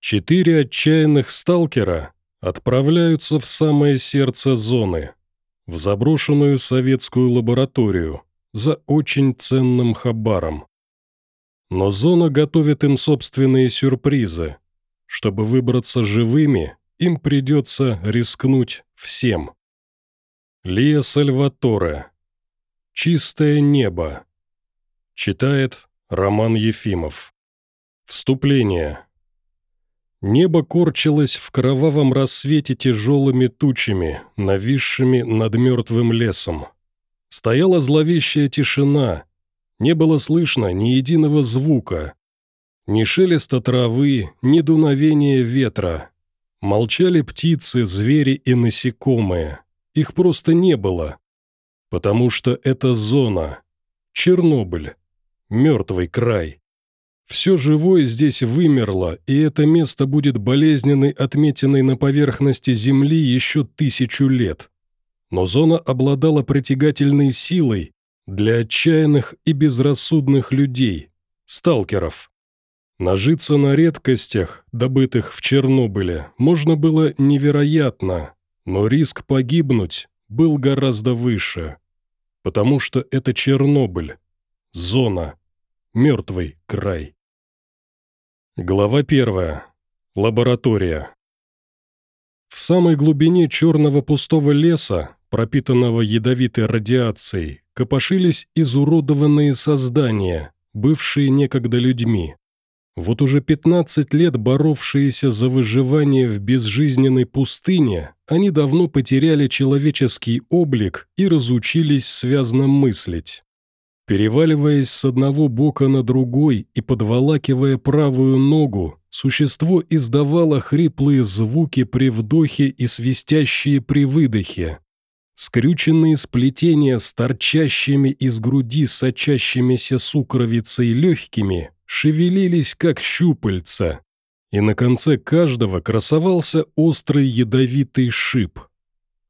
Четыре отчаянных сталкера отправляются в самое сердце зоны, в заброшенную советскую лабораторию за очень ценным хабаром. Но зона готовит им собственные сюрпризы. Чтобы выбраться живыми, им придется рискнуть всем. Лия Сальваторе. «Чистое небо». Читает Роман Ефимов. Вступление. Небо корчилось в кровавом рассвете тяжелыми тучами, нависшими над мертвым лесом. Стояла зловещая тишина, не было слышно ни единого звука, ни шелеста травы, ни дуновения ветра. Молчали птицы, звери и насекомые. Их просто не было. Потому что это зона. Чернобыль. Мертвый край. Все живое здесь вымерло, и это место будет болезненной отметиной на поверхности Земли еще тысячу лет. Но зона обладала притягательной силой для отчаянных и безрассудных людей, сталкеров. Нажиться на редкостях, добытых в Чернобыле, можно было невероятно, но риск погибнуть был гораздо выше. Потому что это Чернобыль, зона, мертвый край. Глава первая. Лаборатория. В самой глубине черного пустого леса, пропитанного ядовитой радиацией, копошились изуродованные создания, бывшие некогда людьми. Вот уже 15 лет боровшиеся за выживание в безжизненной пустыне, они давно потеряли человеческий облик и разучились связно мыслить. Переваливаясь с одного бока на другой и подволакивая правую ногу, существо издавало хриплые звуки при вдохе и свистящие при выдохе. Скрюченные сплетения с торчащими из груди сочащимися сукровицей легкими шевелились как щупальца, и на конце каждого красовался острый ядовитый шип.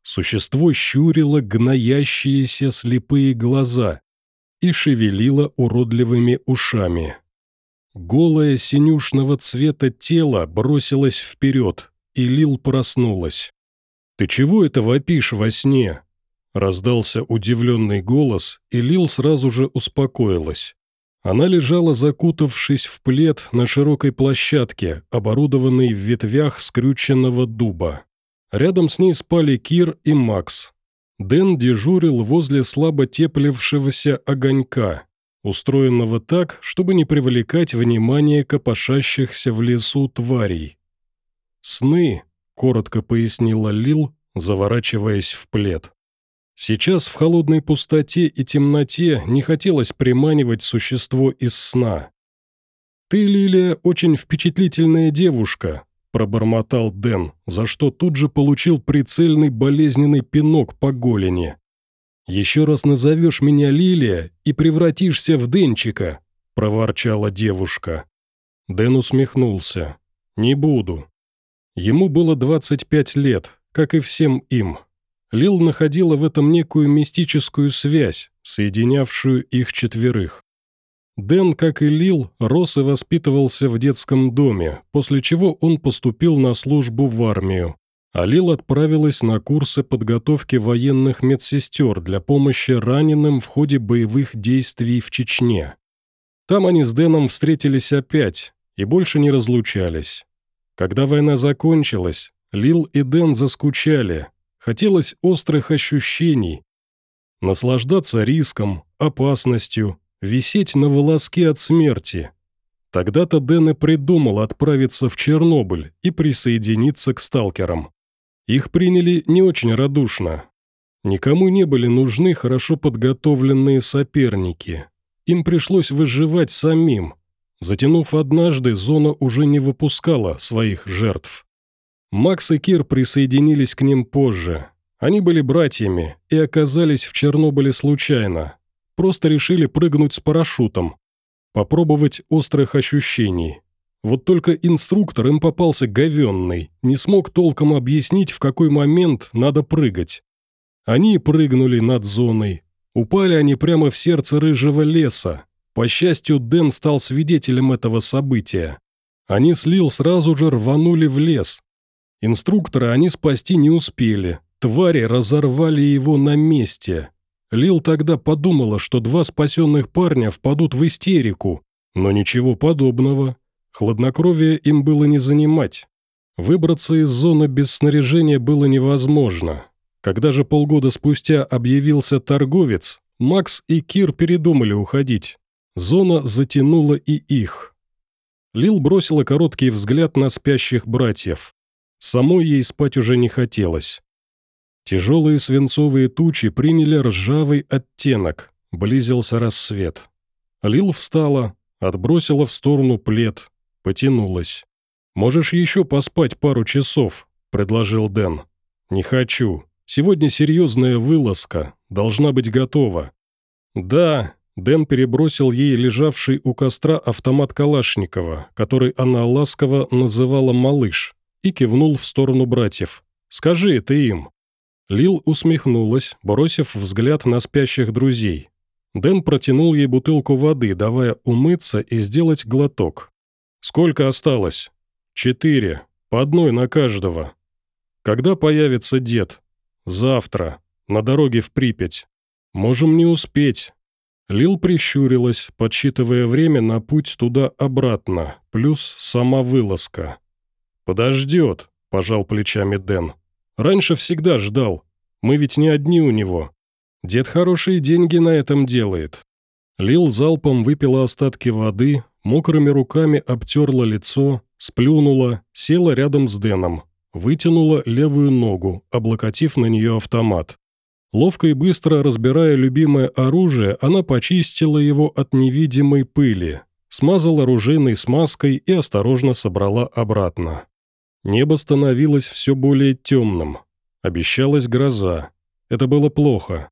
Существо щурило гноящиеся слепые глаза, и шевелила уродливыми ушами. Голое синюшного цвета тело бросилось вперед, и Лил проснулась. «Ты чего это вопишь во сне?» Раздался удивленный голос, и Лил сразу же успокоилась. Она лежала, закутавшись в плед на широкой площадке, оборудованной в ветвях скрюченного дуба. Рядом с ней спали Кир и Макс, Дэн дежурил возле слабо теплившегося огонька, устроенного так, чтобы не привлекать внимание копошащихся в лесу тварей. «Сны», — коротко пояснила Лил, заворачиваясь в плед. Сейчас в холодной пустоте и темноте не хотелось приманивать существо из сна. «Ты, Лилия, очень впечатлительная девушка», – пробормотал Дэн, за что тут же получил прицельный болезненный пинок по голени. «Еще раз назовешь меня Лилия и превратишься в Денчика», – проворчала девушка. Дэн усмехнулся. «Не буду». Ему было 25 лет, как и всем им. Лил находила в этом некую мистическую связь, соединявшую их четверых. Дэн, как и Лил, рос и воспитывался в детском доме, после чего он поступил на службу в армию. А Лил отправилась на курсы подготовки военных медсестер для помощи раненым в ходе боевых действий в Чечне. Там они с Дэном встретились опять и больше не разлучались. Когда война закончилась, Лил и Дэн заскучали, хотелось острых ощущений, наслаждаться риском, опасностью, висеть на волоске от смерти. Тогда-то Дэн и придумал отправиться в Чернобыль и присоединиться к сталкерам. Их приняли не очень радушно. Никому не были нужны хорошо подготовленные соперники. Им пришлось выживать самим. Затянув однажды, зона уже не выпускала своих жертв. Макс и Кир присоединились к ним позже. Они были братьями и оказались в Чернобыле случайно, Просто решили прыгнуть с парашютом. Попробовать острых ощущений. Вот только инструктор им попался говенный, не смог толком объяснить, в какой момент надо прыгать. Они прыгнули над зоной. Упали они прямо в сердце рыжего леса. По счастью, Дэн стал свидетелем этого события. Они с Лил сразу же рванули в лес. Инструктора они спасти не успели. Твари разорвали его на месте. Лил тогда подумала, что два спасенных парня впадут в истерику, но ничего подобного. Хладнокровие им было не занимать. Выбраться из зоны без снаряжения было невозможно. Когда же полгода спустя объявился торговец, Макс и Кир передумали уходить. Зона затянула и их. Лил бросила короткий взгляд на спящих братьев. Самой ей спать уже не хотелось. Тяжелые свинцовые тучи приняли ржавый оттенок, близился рассвет. Лил встала, отбросила в сторону плед, потянулась. «Можешь еще поспать пару часов», — предложил Дэн. «Не хочу. Сегодня серьезная вылазка, должна быть готова». «Да», — Дэн перебросил ей лежавший у костра автомат Калашникова, который она ласково называла «малыш», и кивнул в сторону братьев. «Скажи это им». Лил усмехнулась, бросив взгляд на спящих друзей. Дэн протянул ей бутылку воды, давая умыться и сделать глоток. «Сколько осталось?» «Четыре. По одной на каждого». «Когда появится дед?» «Завтра. На дороге в Припять. Можем не успеть». Лил прищурилась, подсчитывая время на путь туда-обратно, плюс сама вылазка. «Подождет», – пожал плечами Дэн. Раньше всегда ждал. Мы ведь не одни у него. Дед хорошие деньги на этом делает». Лил залпом выпила остатки воды, мокрыми руками обтерла лицо, сплюнула, села рядом с Дэном, вытянула левую ногу, облокотив на нее автомат. Ловко и быстро разбирая любимое оружие, она почистила его от невидимой пыли, смазала оружейной смазкой и осторожно собрала обратно. Небо становилось все более темным. Обещалась гроза. Это было плохо.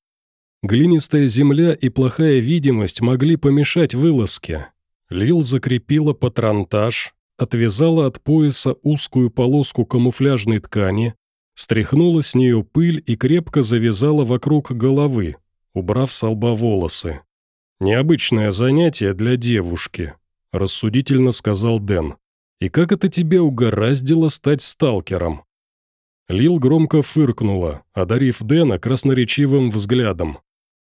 Глинистая земля и плохая видимость могли помешать вылазке. Лил закрепила патронтаж, отвязала от пояса узкую полоску камуфляжной ткани, стряхнула с нее пыль и крепко завязала вокруг головы, убрав с лба волосы. «Необычное занятие для девушки», – рассудительно сказал Дэн. И как это тебя угораздило стать сталкером?» Лил громко фыркнула, одарив Дэна красноречивым взглядом.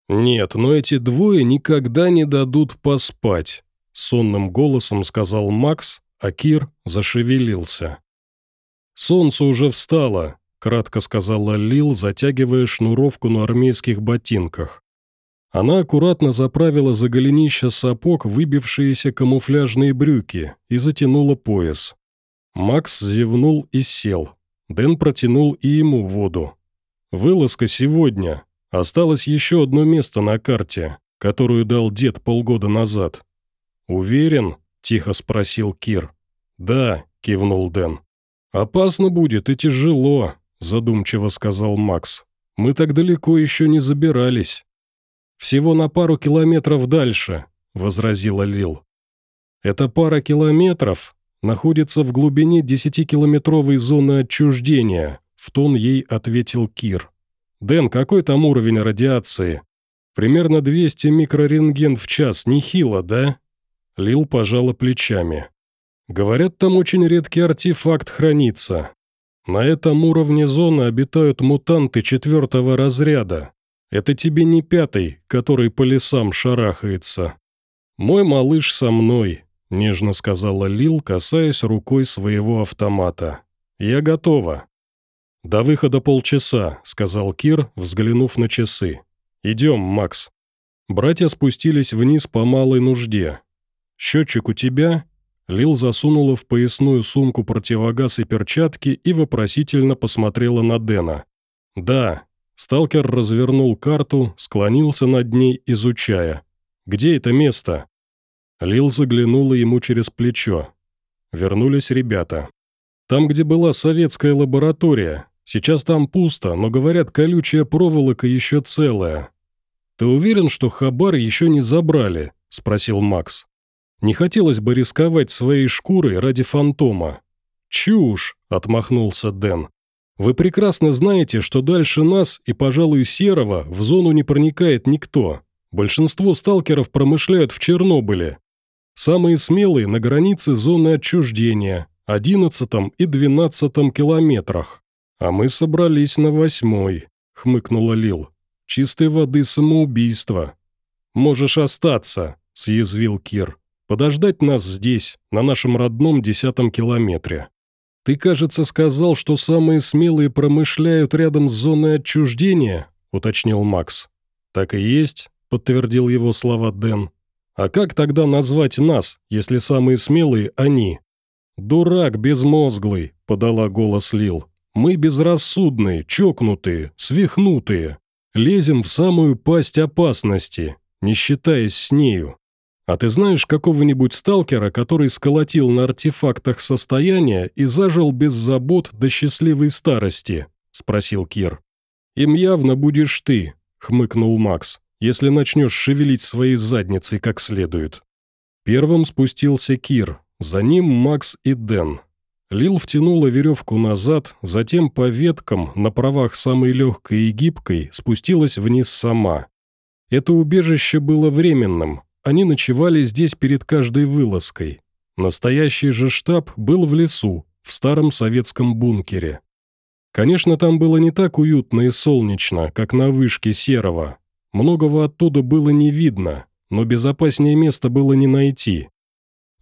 «Нет, но эти двое никогда не дадут поспать», — сонным голосом сказал Макс, а Кир зашевелился. «Солнце уже встало», — кратко сказала Лил, затягивая шнуровку на армейских ботинках. Она аккуратно заправила за голенища сапог выбившиеся камуфляжные брюки и затянула пояс. Макс зевнул и сел. Дэн протянул и ему воду. «Вылазка сегодня. Осталось еще одно место на карте, которую дал дед полгода назад». «Уверен?» – тихо спросил Кир. «Да», – кивнул Дэн. «Опасно будет и тяжело», – задумчиво сказал Макс. «Мы так далеко еще не забирались». «Всего на пару километров дальше», — возразила Лил. «Эта пара километров находится в глубине десятикилометровой зоны отчуждения», — в тон ей ответил Кир. «Дэн, какой там уровень радиации?» «Примерно 200 микрорентген в час, нехило, да?» Лил пожала плечами. «Говорят, там очень редкий артефакт хранится. На этом уровне зоны обитают мутанты четвертого разряда. Это тебе не пятый, который по лесам шарахается. Мой малыш со мной», – нежно сказала Лил, касаясь рукой своего автомата. «Я готова». «До выхода полчаса», – сказал Кир, взглянув на часы. «Идем, Макс». Братья спустились вниз по малой нужде. «Счетчик у тебя?» Лил засунула в поясную сумку противогаз и перчатки и вопросительно посмотрела на Дэна. «Да, Сталкер развернул карту, склонился над ней, изучая. «Где это место?» Лил заглянула ему через плечо. Вернулись ребята. «Там, где была советская лаборатория. Сейчас там пусто, но, говорят, колючая проволока еще целая». «Ты уверен, что хабар еще не забрали?» – спросил Макс. «Не хотелось бы рисковать своей шкурой ради фантома». «Чушь!» – отмахнулся Дэн. Вы прекрасно знаете, что дальше нас и, пожалуй, Серого в зону не проникает никто. Большинство сталкеров промышляют в Чернобыле. Самые смелые на границе зоны отчуждения, 11 и 12 километрах. А мы собрались на восьмой», — хмыкнула Лил. «Чистой воды самоубийство». «Можешь остаться», — съязвил Кир. «Подождать нас здесь, на нашем родном десятом километре». «Ты, кажется, сказал, что самые смелые промышляют рядом с зоной отчуждения?» — уточнил Макс. «Так и есть», — подтвердил его слова Дэн. «А как тогда назвать нас, если самые смелые они?» «Дурак безмозглый», — подала голос Лил. «Мы безрассудные, чокнутые, свихнутые. Лезем в самую пасть опасности, не считаясь с нею. А ты знаешь какого-нибудь сталкера, который сколотил на артефактах состояние и зажил без забот до счастливой старости?» – спросил Кир. «Им явно будешь ты», – хмыкнул Макс, «если начнешь шевелить своей задницей как следует». Первым спустился Кир, за ним Макс и Дэн. Лил втянула веревку назад, затем по веткам, на правах самой легкой и гибкой, спустилась вниз сама. Это убежище было временным, они ночевали здесь перед каждой вылазкой. Настоящий же штаб был в лесу, в старом советском бункере. Конечно, там было не так уютно и солнечно, как на вышке Серого. Многого оттуда было не видно, но безопаснее места было не найти.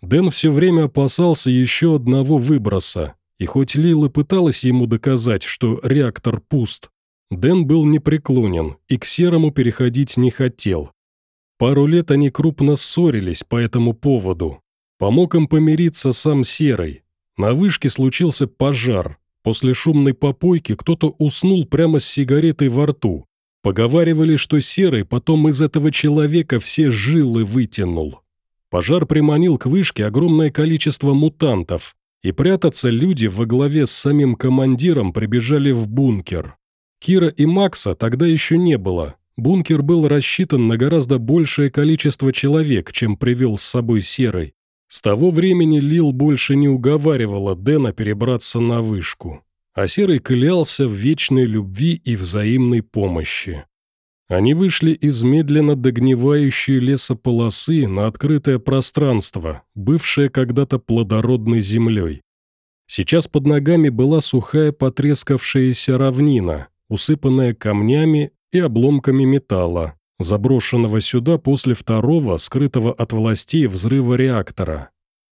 Дэн все время опасался еще одного выброса, и хоть Лила пыталась ему доказать, что реактор пуст, Дэн был непреклонен и к Серому переходить не хотел. Пару лет они крупно ссорились по этому поводу. Помог им помириться сам Серый. На вышке случился пожар. После шумной попойки кто-то уснул прямо с сигаретой во рту. Поговаривали, что Серый потом из этого человека все жилы вытянул. Пожар приманил к вышке огромное количество мутантов, и прятаться люди во главе с самим командиром прибежали в бункер. Кира и Макса тогда еще не было. Бункер был рассчитан на гораздо большее количество человек, чем привел с собой Серый. С того времени Лил больше не уговаривала Дэна перебраться на вышку, а Серый клялся в вечной любви и взаимной помощи. Они вышли из медленно догнивающей лесополосы на открытое пространство, бывшее когда-то плодородной землей. Сейчас под ногами была сухая потрескавшаяся равнина, усыпанная камнями и обломками металла, заброшенного сюда после второго, скрытого от властей взрыва реактора.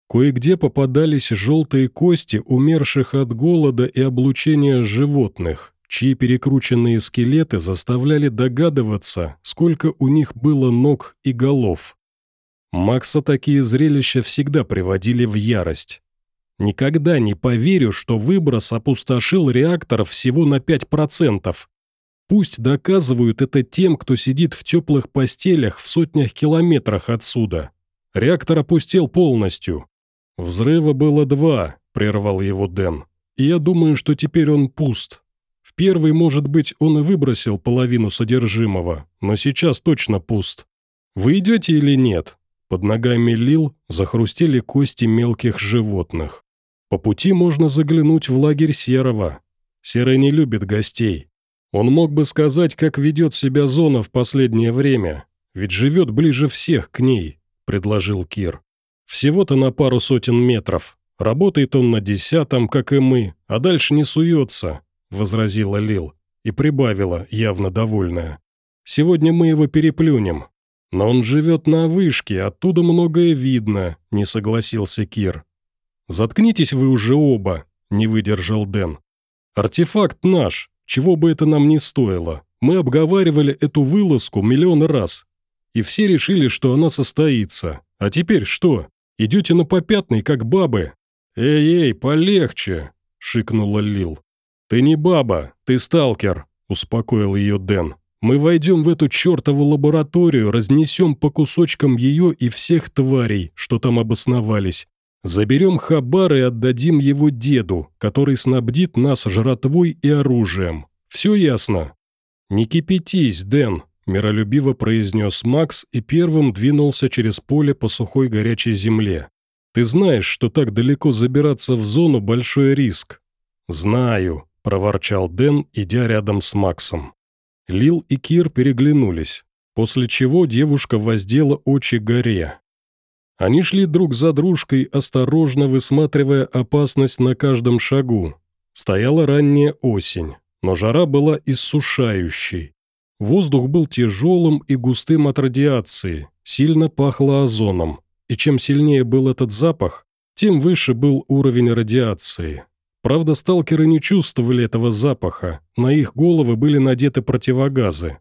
Кое-где попадались желтые кости умерших от голода и облучения животных, чьи перекрученные скелеты заставляли догадываться, сколько у них было ног и голов. Макса такие зрелища всегда приводили в ярость. Никогда не поверю, что выброс опустошил реактор всего на 5%. Пусть доказывают это тем, кто сидит в теплых постелях в сотнях километрах отсюда. Реактор опустел полностью. Взрыва было два, прервал его Дэн. И я думаю, что теперь он пуст. В первый, может быть, он и выбросил половину содержимого, но сейчас точно пуст. Вы идете или нет? Под ногами Лил захрустели кости мелких животных. По пути можно заглянуть в лагерь Серого. Серый не любит гостей. Он мог бы сказать, как ведет себя зона в последнее время, ведь живет ближе всех к ней, предложил Кир. Всего-то на пару сотен метров. Работает он на десятом, как и мы, а дальше не суется. — возразила Лил и прибавила, явно довольная. «Сегодня мы его переплюнем. Но он живет на вышке, оттуда многое видно», — не согласился Кир. «Заткнитесь вы уже оба», — не выдержал Дэн. «Артефакт наш, чего бы это нам ни стоило. Мы обговаривали эту вылазку миллион раз. И все решили, что она состоится. А теперь что? Идете на попятный, как бабы?» «Эй-эй, полегче», — шикнула Лил. «Ты не баба, ты сталкер», – успокоил ее Дэн. «Мы войдем в эту чертову лабораторию, разнесем по кусочкам ее и всех тварей, что там обосновались. Заберем хабар и отдадим его деду, который снабдит нас жратвой и оружием. Все ясно?» «Не кипятись, Дэн», – миролюбиво произнес Макс и первым двинулся через поле по сухой горячей земле. «Ты знаешь, что так далеко забираться в зону – большой риск». «Знаю», – проворчал Дэн, идя рядом с Максом. Лил и Кир переглянулись, после чего девушка воздела очи горе. Они шли друг за дружкой, осторожно высматривая опасность на каждом шагу. Стояла ранняя осень, но жара была иссушающей. Воздух был тяжелым и густым от радиации, сильно пахло озоном, и чем сильнее был этот запах, тем выше был уровень радиации. Правда, сталкеры не чувствовали этого запаха, на их головы были надеты противогазы.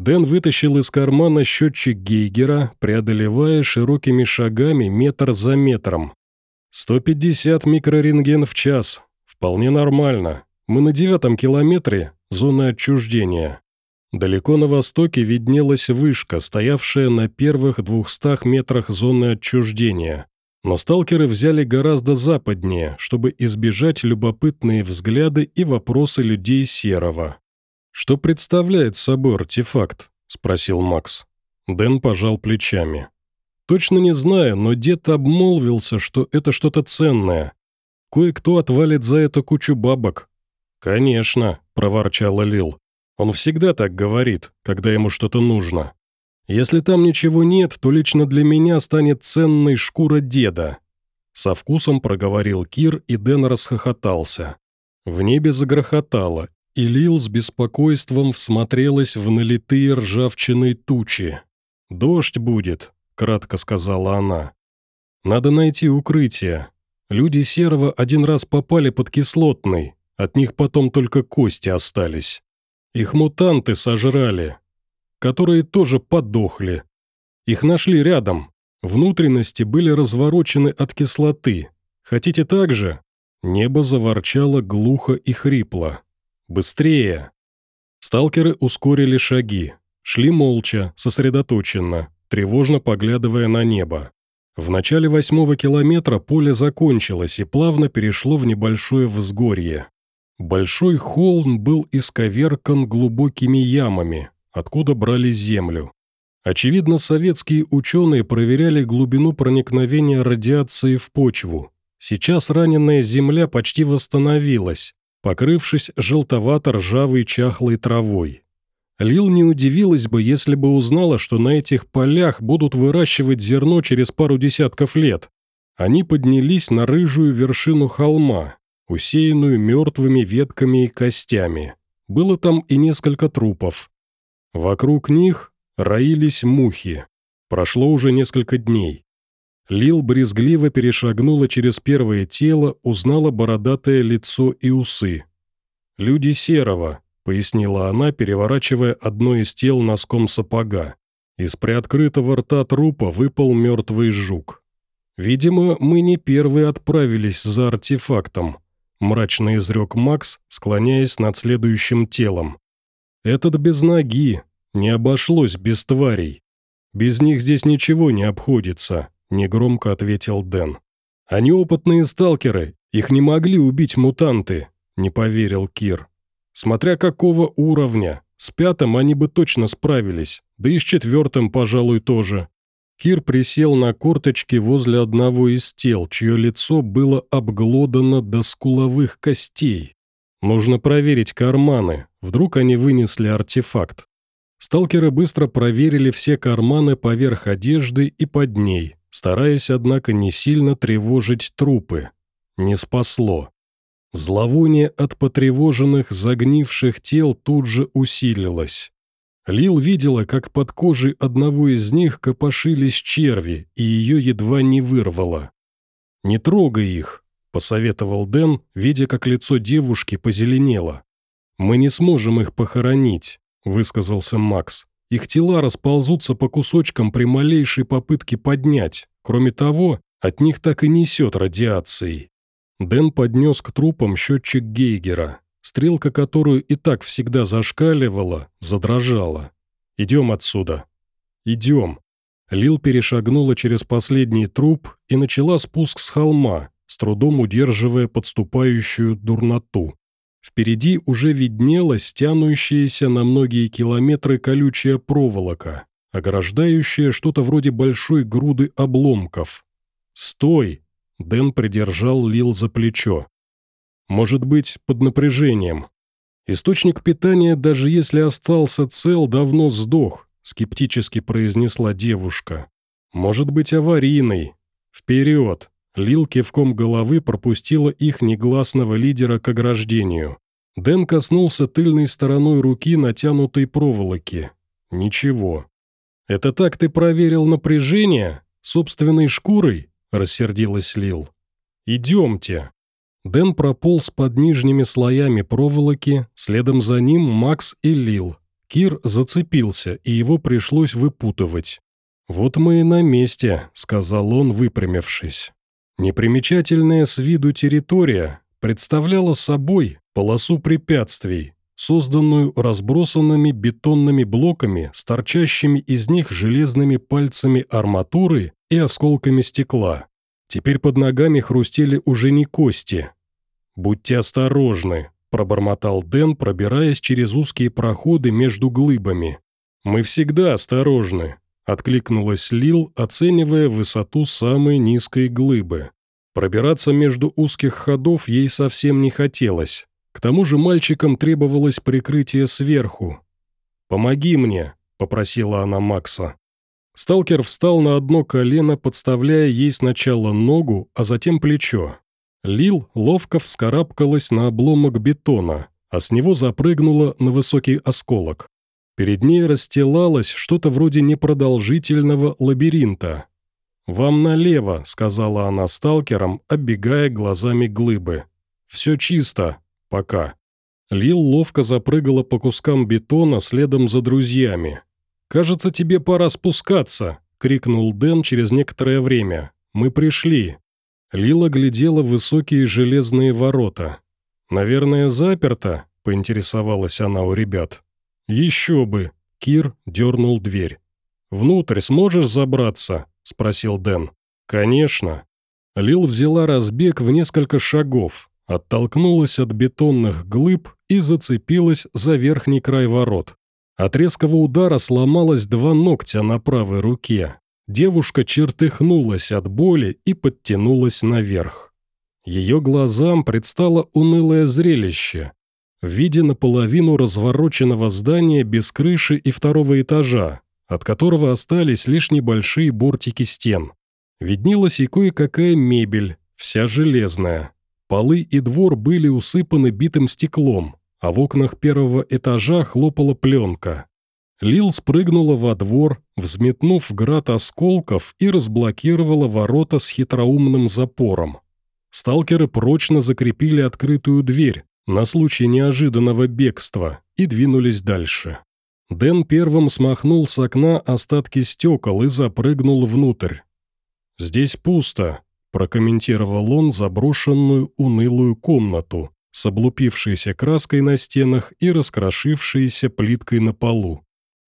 Дэн вытащил из кармана счетчик Гейгера, преодолевая широкими шагами метр за метром. 150 микрорентген в час. Вполне нормально. Мы на девятом километре зоны отчуждения. Далеко на востоке виднелась вышка, стоявшая на первых двухстах метрах зоны отчуждения. Но сталкеры взяли гораздо западнее, чтобы избежать любопытные взгляды и вопросы людей Серого. «Что представляет собой артефакт?» – спросил Макс. Дэн пожал плечами. «Точно не знаю, но дед обмолвился, что это что-то ценное. Кое-кто отвалит за это кучу бабок». «Конечно», – проворчала Лил. «Он всегда так говорит, когда ему что-то нужно. Если там ничего нет, то лично для меня станет ценной шкура деда». Со вкусом проговорил Кир, и Дэн расхохотался. В небе загрохотало, и Лил с беспокойством всмотрелась в налитые ржавчиной тучи. «Дождь будет», — кратко сказала она. «Надо найти укрытие. Люди Серого один раз попали под кислотный, от них потом только кости остались. Их мутанты сожрали, которые тоже подохли. Их нашли рядом. Внутренности были разворочены от кислоты. Хотите так же?» Небо заворчало глухо и хрипло. «Быстрее!» Сталкеры ускорили шаги. Шли молча, сосредоточенно, тревожно поглядывая на небо. В начале восьмого километра поле закончилось и плавно перешло в небольшое взгорье. Большой холм был исковеркан глубокими ямами, откуда брали землю. Очевидно, советские ученые проверяли глубину проникновения радиации в почву. Сейчас раненая земля почти восстановилась, покрывшись желтовато-ржавой чахлой травой. Лил не удивилась бы, если бы узнала, что на этих полях будут выращивать зерно через пару десятков лет. Они поднялись на рыжую вершину холма, усеянную мертвыми ветками и костями. Было там и несколько трупов. Вокруг них роились мухи. Прошло уже несколько дней. Лил брезгливо перешагнула через первое тело, узнала бородатое лицо и усы. «Люди серого», — пояснила она, переворачивая одно из тел носком сапога. Из приоткрытого рта трупа выпал мертвый жук. «Видимо, мы не первые отправились за артефактом», — мрачно изрек Макс, склоняясь над следующим телом. «Этот без ноги. Не обошлось без тварей. Без них здесь ничего не обходится», — негромко ответил Дэн. «Они опытные сталкеры. Их не могли убить мутанты», — не поверил Кир. «Смотря какого уровня. С пятым они бы точно справились, да и с четвертым, пожалуй, тоже». Кир присел на корточки возле одного из тел, чье лицо было обглодано до скуловых костей. Нужно проверить карманы, вдруг они вынесли артефакт. Сталкеры быстро проверили все карманы поверх одежды и под ней, стараясь, однако, не сильно тревожить трупы. Не спасло. Зловоние от потревоженных, загнивших тел тут же усилилось. Лил видела, как под кожей одного из них копошились черви, и ее едва не вырвало. «Не трогай их», – посоветовал Дэн, видя, как лицо девушки позеленело. «Мы не сможем их похоронить», – высказался Макс. «Их тела расползутся по кусочкам при малейшей попытке поднять. Кроме того, от них так и несет радиацией». Дэн поднес к трупам счетчик Гейгера. Стрелка, которую и так всегда зашкаливала, задрожала. «Идем отсюда». «Идем». Лил перешагнула через последний труп и начала спуск с холма, с трудом удерживая подступающую дурноту. Впереди уже виднелась тянущаяся на многие километры колючая проволока, ограждающая что-то вроде большой груды обломков. «Стой!» – Дэн придержал Лил за плечо. «Может быть, под напряжением. Источник питания, даже если остался цел, давно сдох», – скептически произнесла девушка. Может быть, аварийный. Вперед! Лил кивком головы пропустила их негласного лидера к ограждению. Дэн коснулся тыльной стороной руки натянутой проволоки. Ничего. «Это так ты проверил напряжение? Собственной шкурой?» – рассердилась Лил. «Идемте». Дэн прополз под нижними слоями проволоки, следом за ним Макс и Лил. Кир зацепился, и его пришлось выпутывать. «Вот мы и на месте», – сказал он, выпрямившись. Непримечательная с виду территория представляла собой полосу препятствий, созданную разбросанными бетонными блоками с торчащими из них железными пальцами арматуры и осколками стекла. Теперь под ногами хрустели уже не кости. «Будьте осторожны», – пробормотал Дэн, пробираясь через узкие проходы между глыбами. «Мы всегда осторожны», – откликнулась Лил, оценивая высоту самой низкой глыбы. Пробираться между узких ходов ей совсем не хотелось. К тому же мальчикам требовалось прикрытие сверху. «Помоги мне», – попросила она Макса. Сталкер встал на одно колено, подставляя ей сначала ногу, а затем плечо. Лил ловко вскарабкалась на обломок бетона, а с него запрыгнула на высокий осколок. Перед ней расстилалось что-то вроде непродолжительного лабиринта, «Вам налево», — сказала она сталкерам, оббегая глазами глыбы. «Все чисто. Пока». Лил ловко запрыгала по кускам бетона следом за друзьями. «Кажется, тебе пора спускаться», — крикнул Дэн через некоторое время. «Мы пришли». Лила глядела в высокие железные ворота. «Наверное, заперто?» — поинтересовалась она у ребят. «Еще бы!» — Кир дернул дверь. «Внутрь сможешь забраться?» – спросил Дэн. «Конечно». Лил взяла разбег в несколько шагов, оттолкнулась от бетонных глыб и зацепилась за верхний край ворот. От резкого удара сломалось два ногтя на правой руке. Девушка чертыхнулась от боли и подтянулась наверх. Ее глазам предстало унылое зрелище в виде наполовину развороченного здания без крыши и второго этажа, от которого остались лишь небольшие бортики стен. Виднелась и кое-какая мебель, вся железная. Полы и двор были усыпаны битым стеклом, а в окнах первого этажа хлопала пленка. Лил спрыгнула во двор, взметнув град осколков и разблокировала ворота с хитроумным запором. Сталкеры прочно закрепили открытую дверь на случай неожиданного бегства и двинулись дальше. Дэн первым смахнул с окна остатки стекол и запрыгнул внутрь. «Здесь пусто», – прокомментировал он заброшенную унылую комнату с облупившейся краской на стенах и раскрошившейся плиткой на полу.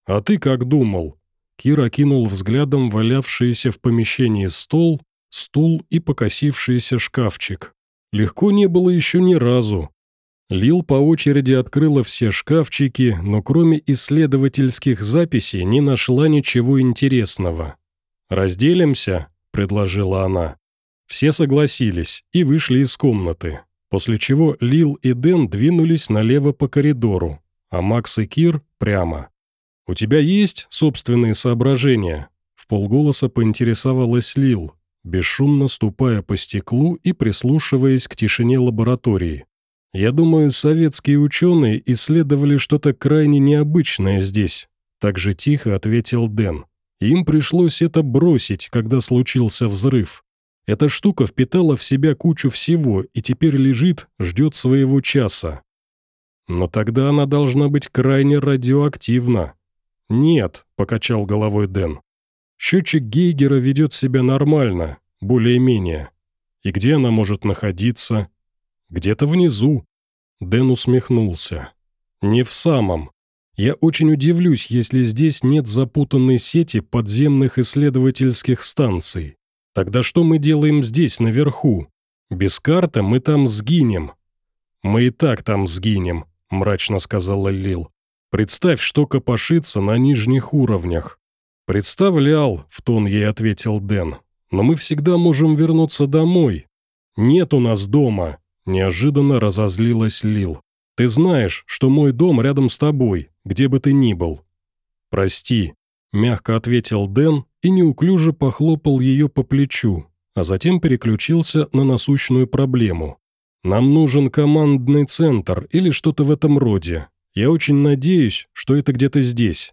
«А ты как думал?» Кир окинул взглядом валявшийся в помещении стол, стул и покосившийся шкафчик. Легко не было еще ни разу, Лил по очереди открыла все шкафчики, но кроме исследовательских записей не нашла ничего интересного. «Разделимся?» – предложила она. Все согласились и вышли из комнаты, после чего Лил и Дэн двинулись налево по коридору, а Макс и Кир – прямо. «У тебя есть собственные соображения?» – в полголоса поинтересовалась Лил, бесшумно ступая по стеклу и прислушиваясь к тишине лаборатории. Я думаю, советские ученые исследовали что-то крайне необычное здесь», так же тихо ответил Дэн. Им пришлось это бросить, когда случился взрыв. Эта штука впитала в себя кучу всего и теперь лежит, ждет своего часа. Но тогда она должна быть крайне радиоактивна. «Нет», — покачал головой Дэн. «Счетчик Гейгера ведет себя нормально, более-менее. И где она может находиться? Где-то внизу. Дэн усмехнулся. Не в самом. Я очень удивлюсь, если здесь нет запутанной сети подземных исследовательских станций. Тогда что мы делаем здесь, наверху? Без карты мы там сгинем. Мы и так там сгинем, мрачно сказала Лил. Представь, что копошится на нижних уровнях. Представлял, в тон ей ответил Дэн. Но мы всегда можем вернуться домой. Нет у нас дома. Неожиданно разозлилась Лил. «Ты знаешь, что мой дом рядом с тобой, где бы ты ни был». «Прости». – мягко ответил Дэн и неуклюже похлопал ее по плечу, а затем переключился на насущную проблему. «Нам нужен командный центр или что-то в этом роде. Я очень надеюсь, что это где-то здесь».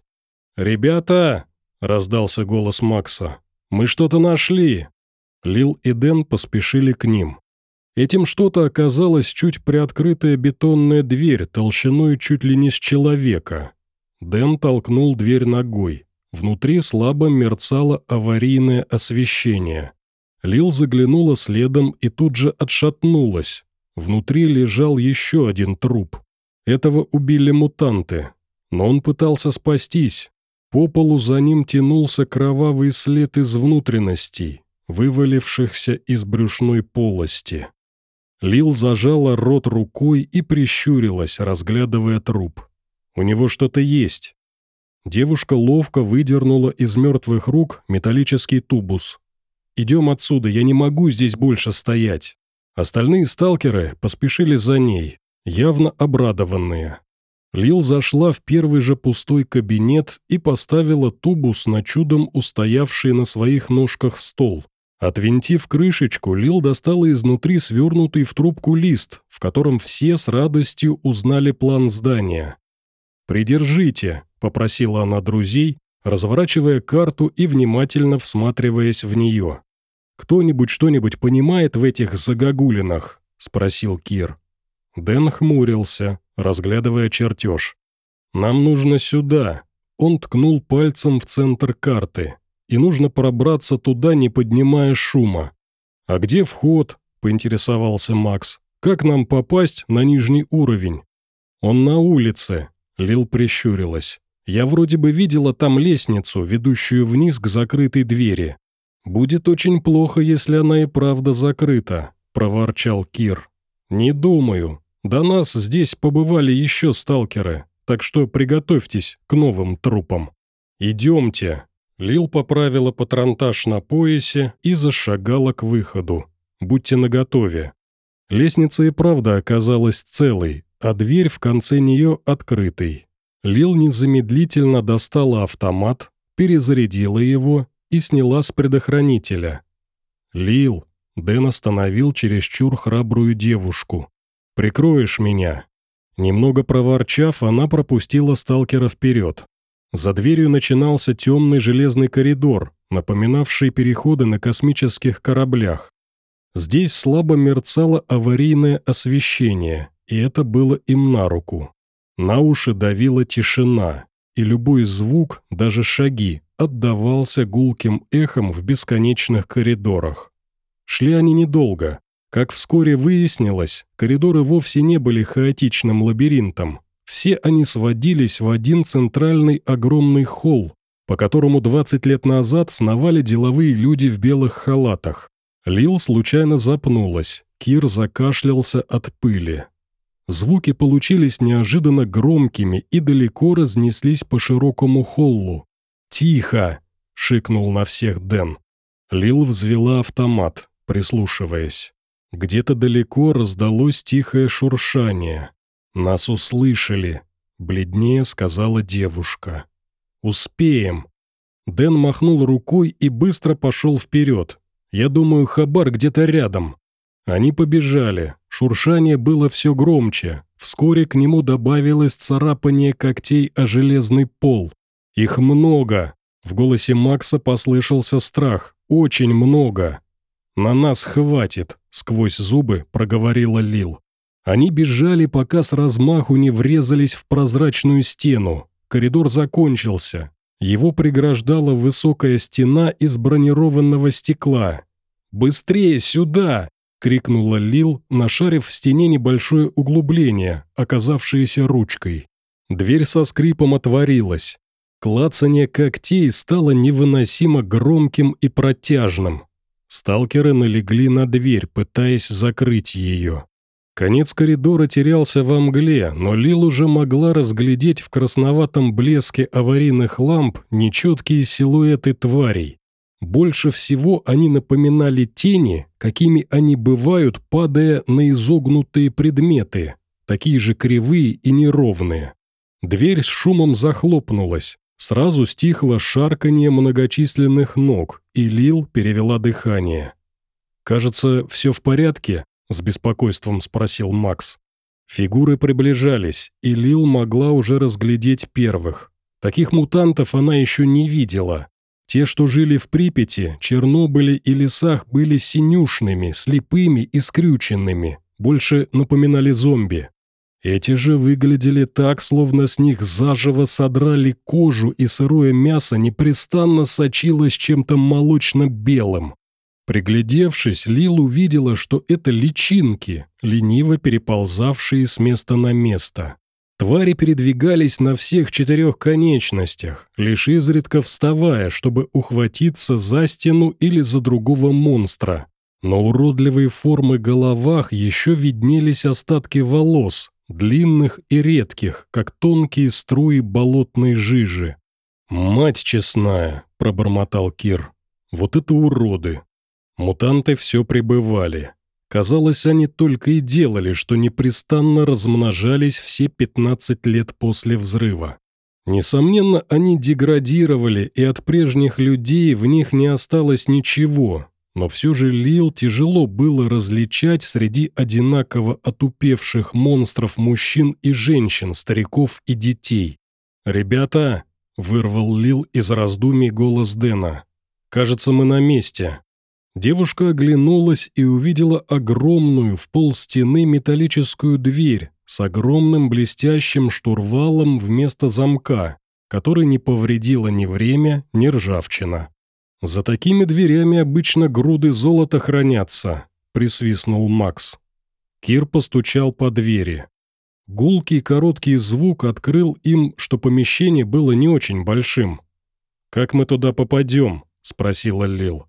«Ребята!» – раздался голос Макса. «Мы что-то нашли!» Лил и Дэн поспешили к ним. Этим что-то оказалась чуть приоткрытая бетонная дверь толщиной чуть ли не с человека. Дэн толкнул дверь ногой. Внутри слабо мерцало аварийное освещение. Лил заглянула следом и тут же отшатнулась. Внутри лежал еще один труп. Этого убили мутанты. Но он пытался спастись. По полу за ним тянулся кровавый след из внутренностей, вывалившихся из брюшной полости. Лил зажала рот рукой и прищурилась, разглядывая труп. У него что-то есть. Девушка ловко выдернула из мертвых рук металлический тубус. «Идем отсюда, я не могу здесь больше стоять». Остальные сталкеры поспешили за ней, явно обрадованные. Лил зашла в первый же пустой кабинет и поставила тубус на чудом устоявший на своих ножках стол. Отвинтив крышечку, Лил достала изнутри свернутый в трубку лист, в котором все с радостью узнали план здания. «Придержите», — попросила она друзей, разворачивая карту и внимательно всматриваясь в нее. «Кто-нибудь что-нибудь понимает в этих загогулинах?» — спросил Кир. Дэн хмурился, разглядывая чертеж. «Нам нужно сюда». Он ткнул пальцем в центр карты и нужно пробраться туда, не поднимая шума. «А где вход?» – поинтересовался Макс. «Как нам попасть на нижний уровень?» «Он на улице», – Лил прищурилась. «Я вроде бы видела там лестницу, ведущую вниз к закрытой двери. Будет очень плохо, если она и правда закрыта», – проворчал Кир. «Не думаю. До нас здесь побывали еще сталкеры, так что приготовьтесь к новым трупам. Идемте». Лил поправила патронтаж на поясе и зашагала к выходу. «Будьте наготове». Лестница и правда оказалась целой, а дверь в конце нее открытой. Лил незамедлительно достала автомат, перезарядила его и сняла с предохранителя. «Лил», — Дэн остановил чересчур храбрую девушку. «Прикроешь меня?» Немного проворчав, она пропустила сталкера вперед. За дверью начинался темный железный коридор, напоминавший переходы на космических кораблях. Здесь слабо мерцало аварийное освещение, и это было им на руку. На уши давила тишина, и любой звук, даже шаги, отдавался гулким эхом в бесконечных коридорах. Шли они недолго. Как вскоре выяснилось, коридоры вовсе не были хаотичным лабиринтом, все они сводились в один центральный огромный холл, по которому 20 лет назад сновали деловые люди в белых халатах. Лил случайно запнулась, Кир закашлялся от пыли. Звуки получились неожиданно громкими и далеко разнеслись по широкому холлу. «Тихо!» — шикнул на всех Дэн. Лил взвела автомат, прислушиваясь. Где-то далеко раздалось тихое шуршание. «Нас услышали», — бледнее сказала девушка. «Успеем». Дэн махнул рукой и быстро пошел вперед. «Я думаю, Хабар где-то рядом». Они побежали. Шуршание было все громче. Вскоре к нему добавилось царапание когтей о железный пол. «Их много!» В голосе Макса послышался страх. «Очень много!» «На нас хватит!» — сквозь зубы проговорила Лил. Они бежали, пока с размаху не врезались в прозрачную стену. Коридор закончился. Его преграждала высокая стена из бронированного стекла. «Быстрее сюда!» — крикнула Лил, нашарив в стене небольшое углубление, оказавшееся ручкой. Дверь со скрипом отворилась. Клацание когтей стало невыносимо громким и протяжным. Сталкеры налегли на дверь, пытаясь закрыть ее. Конец коридора терялся во мгле, но Лил уже могла разглядеть в красноватом блеске аварийных ламп нечеткие силуэты тварей. Больше всего они напоминали тени, какими они бывают, падая на изогнутые предметы, такие же кривые и неровные. Дверь с шумом захлопнулась. Сразу стихло шарканье многочисленных ног, и Лил перевела дыхание. «Кажется, все в порядке?» – с беспокойством спросил Макс. Фигуры приближались, и Лил могла уже разглядеть первых. Таких мутантов она еще не видела. Те, что жили в Припяти, Чернобыле и лесах, были синюшными, слепыми и скрюченными, больше напоминали зомби. Эти же выглядели так, словно с них заживо содрали кожу, и сырое мясо непрестанно сочилось чем-то молочно-белым. Приглядевшись, Лил увидела, что это личинки, лениво переползавшие с места на место. Твари передвигались на всех четырех конечностях, лишь изредка вставая, чтобы ухватиться за стену или за другого монстра. На уродливые формы головах еще виднелись остатки волос, длинных и редких, как тонкие струи болотной жижи. «Мать честная!» – пробормотал Кир. «Вот это уроды!» Мутанты все пребывали. Казалось, они только и делали, что непрестанно размножались все 15 лет после взрыва. Несомненно, они деградировали, и от прежних людей в них не осталось ничего, но все же Лил тяжело было различать среди одинаково отупевших монстров мужчин и женщин, стариков и детей. «Ребята!» – вырвал Лил из раздумий голос Дэна. «Кажется, мы на месте». Девушка оглянулась и увидела огромную в пол стены металлическую дверь с огромным блестящим штурвалом вместо замка, который не повредило ни время, ни ржавчина. «За такими дверями обычно груды золота хранятся», — присвистнул Макс. Кир постучал по двери. Гулкий короткий звук открыл им, что помещение было не очень большим. «Как мы туда попадем?» — спросила Лил.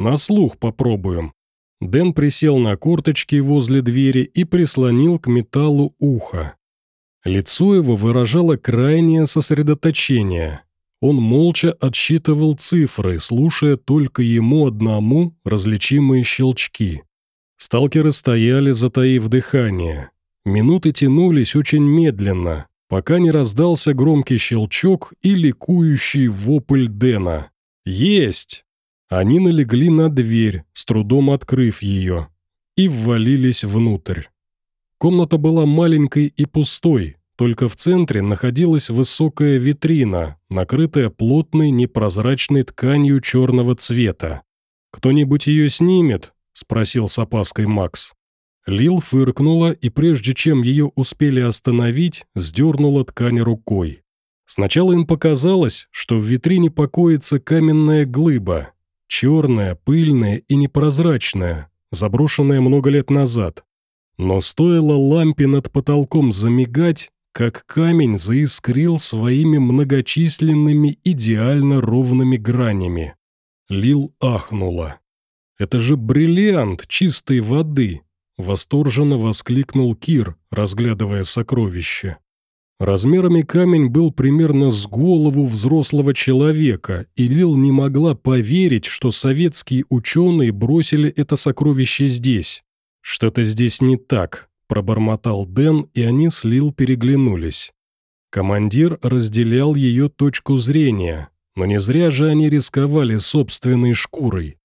«На слух попробуем». Дэн присел на корточки возле двери и прислонил к металлу ухо. Лицо его выражало крайнее сосредоточение. Он молча отсчитывал цифры, слушая только ему одному различимые щелчки. Сталкеры стояли, затаив дыхание. Минуты тянулись очень медленно, пока не раздался громкий щелчок и ликующий вопль Дэна. «Есть!» Они налегли на дверь, с трудом открыв ее, и ввалились внутрь. Комната была маленькой и пустой, только в центре находилась высокая витрина, накрытая плотной непрозрачной тканью черного цвета. «Кто-нибудь ее снимет?» – спросил с опаской Макс. Лил фыркнула и прежде чем ее успели остановить, сдернула ткань рукой. Сначала им показалось, что в витрине покоится каменная глыба, черная, пыльная и непрозрачная, заброшенная много лет назад. Но стоило лампе над потолком замигать, как камень заискрил своими многочисленными идеально ровными гранями. Лил ахнула. «Это же бриллиант чистой воды!» — восторженно воскликнул Кир, разглядывая сокровище. Размерами камень был примерно с голову взрослого человека, и Лил не могла поверить, что советские ученые бросили это сокровище здесь. «Что-то здесь не так», – пробормотал Дэн, и они с Лил переглянулись. Командир разделял ее точку зрения, но не зря же они рисковали собственной шкурой.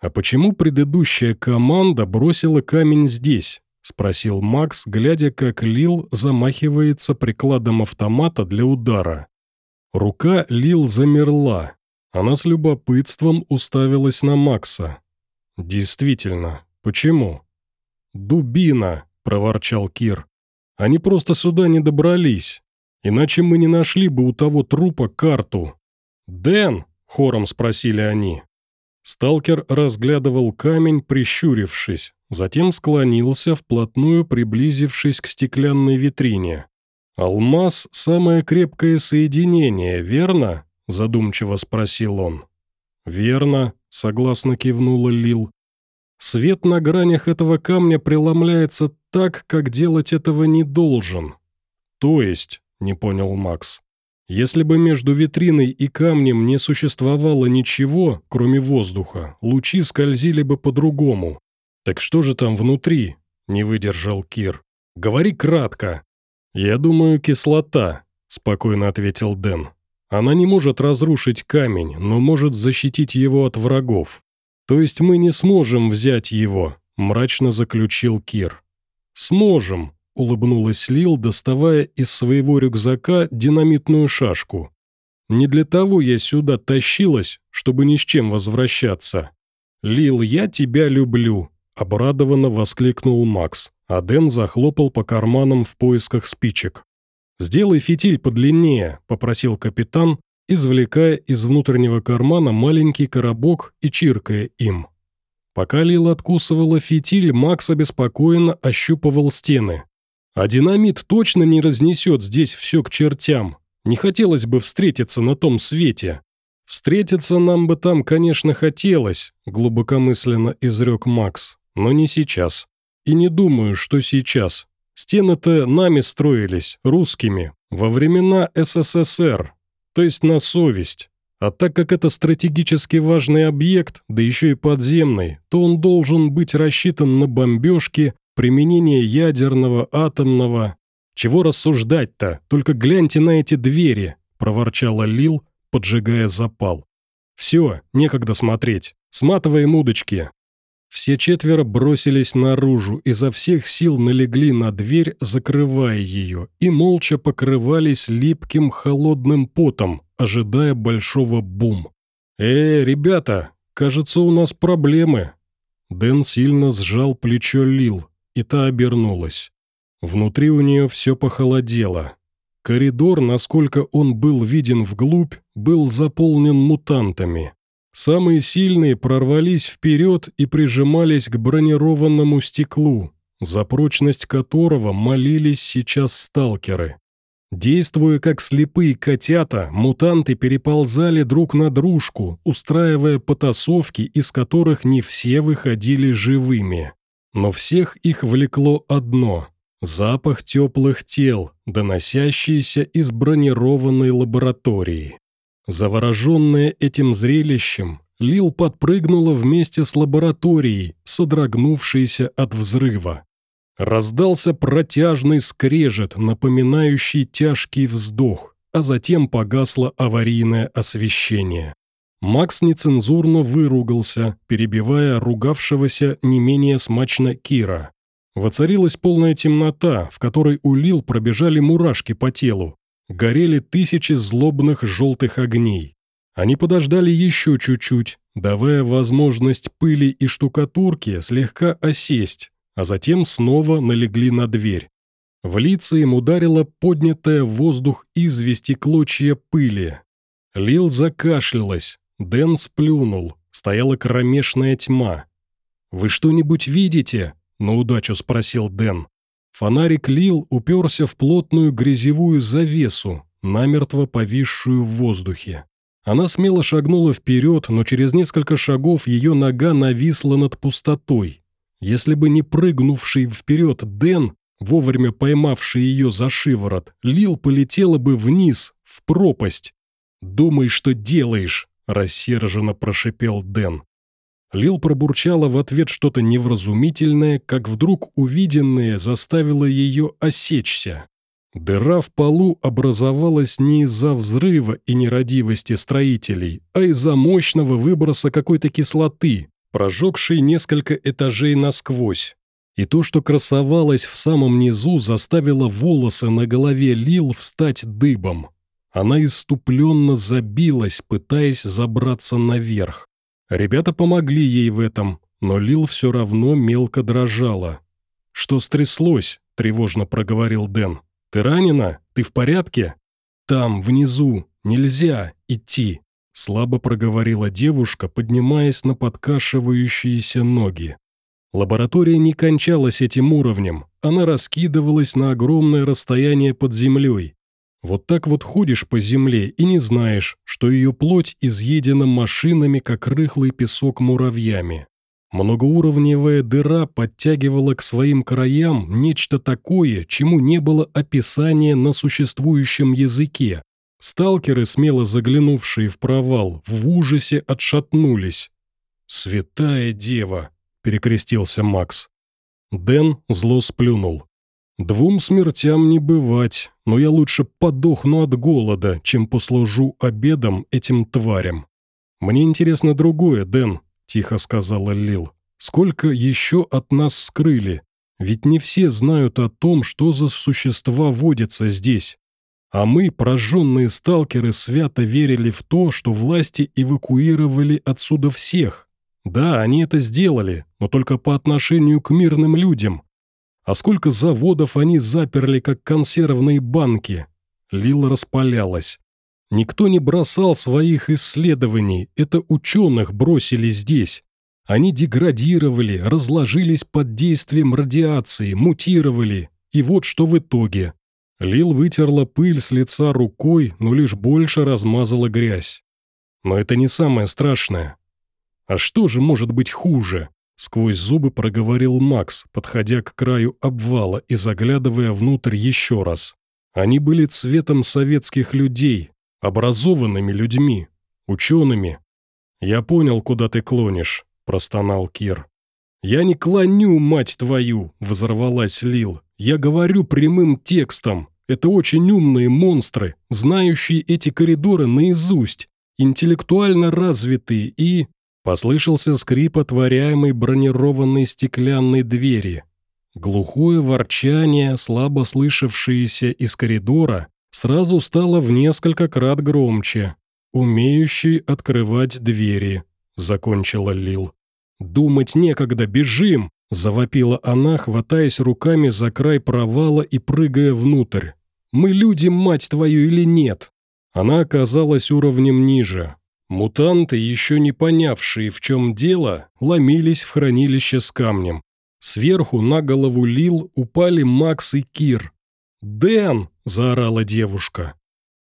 А почему предыдущая команда бросила камень здесь? Спросил Макс, глядя, как Лил замахивается прикладом автомата для удара. Рука Лил замерла. Она с любопытством уставилась на Макса. «Действительно, почему?» «Дубина!» – проворчал Кир. «Они просто сюда не добрались. Иначе мы не нашли бы у того трупа карту». «Дэн!» – хором спросили они. Сталкер разглядывал камень, прищурившись, затем склонился, вплотную приблизившись к стеклянной витрине. «Алмаз – самое крепкое соединение, верно?» – задумчиво спросил он. «Верно», – согласно кивнула Лил. «Свет на гранях этого камня преломляется так, как делать этого не должен». «То есть?» – не понял Макс. Если бы между витриной и камнем не существовало ничего, кроме воздуха, лучи скользили бы по-другому. «Так что же там внутри?» – не выдержал Кир. «Говори кратко». «Я думаю, кислота», – спокойно ответил Дэн. Она не может разрушить камень, но может защитить его от врагов. То есть мы не сможем взять его, мрачно заключил Кир. Сможем, улыбнулась Лил, доставая из своего рюкзака динамитную шашку. Не для того я сюда тащилась, чтобы ни с чем возвращаться. Лил, я тебя люблю, обрадованно воскликнул Макс, а Дэн захлопал по карманам в поисках спичек. «Сделай фитиль подлиннее», – попросил капитан, извлекая из внутреннего кармана маленький коробок и чиркая им. Пока Лил откусывала фитиль, Макс обеспокоенно ощупывал стены. «А динамит точно не разнесет здесь все к чертям. Не хотелось бы встретиться на том свете». «Встретиться нам бы там, конечно, хотелось», – глубокомысленно изрек Макс, – «но не сейчас. И не думаю, что сейчас. Стены-то нами строились, русскими, во времена СССР, то есть на совесть. А так как это стратегически важный объект, да еще и подземный, то он должен быть рассчитан на бомбежки, применение ядерного, атомного. Чего рассуждать-то? Только гляньте на эти двери, проворчала Лил, поджигая запал. Все, некогда смотреть. Сматываем удочки. Все четверо бросились наружу, изо всех сил налегли на дверь, закрывая ее, и молча покрывались липким холодным потом, ожидая большого бум. «Э, ребята, кажется, у нас проблемы». Дэн сильно сжал плечо Лил, и та обернулась. Внутри у нее все похолодело. Коридор, насколько он был виден вглубь, был заполнен мутантами. Самые сильные прорвались вперед и прижимались к бронированному стеклу, за прочность которого молились сейчас сталкеры. Действуя как слепые котята, мутанты переползали друг на дружку, устраивая потасовки, из которых не все выходили живыми. Но всех их влекло одно – запах теплых тел, доносящийся из бронированной лаборатории. Завороженная этим зрелищем, Лил подпрыгнула вместе с лабораторией, содрогнувшейся от взрыва. Раздался протяжный скрежет, напоминающий тяжкий вздох, а затем погасло аварийное освещение. Макс нецензурно выругался, перебивая ругавшегося не менее смачно Кира. Воцарилась полная темнота, в которой у Лил пробежали мурашки по телу, горели тысячи злобных желтых огней. Они подождали еще чуть-чуть, давая возможность пыли и штукатурке слегка осесть, а затем снова налегли на дверь. В лица им ударила поднятая в воздух известь клочья пыли. Лил закашлялась, Дэн сплюнул, стояла кромешная тьма. «Вы что-нибудь видите?» – на удачу спросил Дэн. Фонарик Лил уперся в плотную грязевую завесу, намертво повисшую в воздухе. Она смело шагнула вперед, но через несколько шагов ее нога нависла над пустотой. Если бы не прыгнувший вперед Дэн, вовремя поймавший ее за шиворот, Лил полетела бы вниз, в пропасть. «Думай, что делаешь», – рассерженно прошипел Дэн. Лил пробурчала в ответ что-то невразумительное, как вдруг увиденное заставило ее осечься. Дыра в полу образовалась не из-за взрыва и нерадивости строителей, а из-за мощного выброса какой-то кислоты, прожегшей несколько этажей насквозь. И то, что красовалось в самом низу, заставило волосы на голове Лил встать дыбом. Она иступленно забилась, пытаясь забраться наверх. Ребята помогли ей в этом, но Лил все равно мелко дрожала. «Что стряслось?» – тревожно проговорил Дэн. «Ты ранена? Ты в порядке?» «Там, внизу. Нельзя идти», – слабо проговорила девушка, поднимаясь на подкашивающиеся ноги. Лаборатория не кончалась этим уровнем, она раскидывалась на огромное расстояние под землей, вот так вот ходишь по земле и не знаешь, что ее плоть изъедена машинами, как рыхлый песок муравьями. Многоуровневая дыра подтягивала к своим краям нечто такое, чему не было описания на существующем языке. Сталкеры, смело заглянувшие в провал, в ужасе отшатнулись. «Святая дева!» – перекрестился Макс. Дэн зло сплюнул. Двум смертям не бывать, но я лучше подохну от голода, чем послужу обедом этим тварям. Мне интересно другое, Дэн, тихо сказала Лил. Сколько еще от нас скрыли? Ведь не все знают о том, что за существа водятся здесь. А мы, прожженные сталкеры, свято верили в то, что власти эвакуировали отсюда всех. Да, они это сделали, но только по отношению к мирным людям. А сколько заводов они заперли, как консервные банки? Лила распалялась. Никто не бросал своих исследований, это ученых бросили здесь. Они деградировали, разложились под действием радиации, мутировали. И вот что в итоге. Лил вытерла пыль с лица рукой, но лишь больше размазала грязь. Но это не самое страшное. А что же может быть хуже? Сквозь зубы проговорил Макс, подходя к краю обвала и заглядывая внутрь еще раз. Они были цветом советских людей, образованными людьми, учеными. «Я понял, куда ты клонишь простонал Кир. «Я не клоню, мать твою!» – взорвалась Лил. «Я говорю прямым текстом. Это очень умные монстры, знающие эти коридоры наизусть, интеллектуально развитые и...» Послышался скрип отворяемой бронированной стеклянной двери. Глухое ворчание, слабо слышавшееся из коридора, сразу стало в несколько крат громче. «Умеющий открывать двери», — закончила Лил. «Думать некогда, бежим!» – завопила она, хватаясь руками за край провала и прыгая внутрь. «Мы люди, мать твою, или нет?» Она оказалась уровнем ниже. Мутанты, еще не понявшие, в чем дело, ломились в хранилище с камнем. Сверху на голову Лил упали Макс и Кир. «Дэн!» – заорала девушка.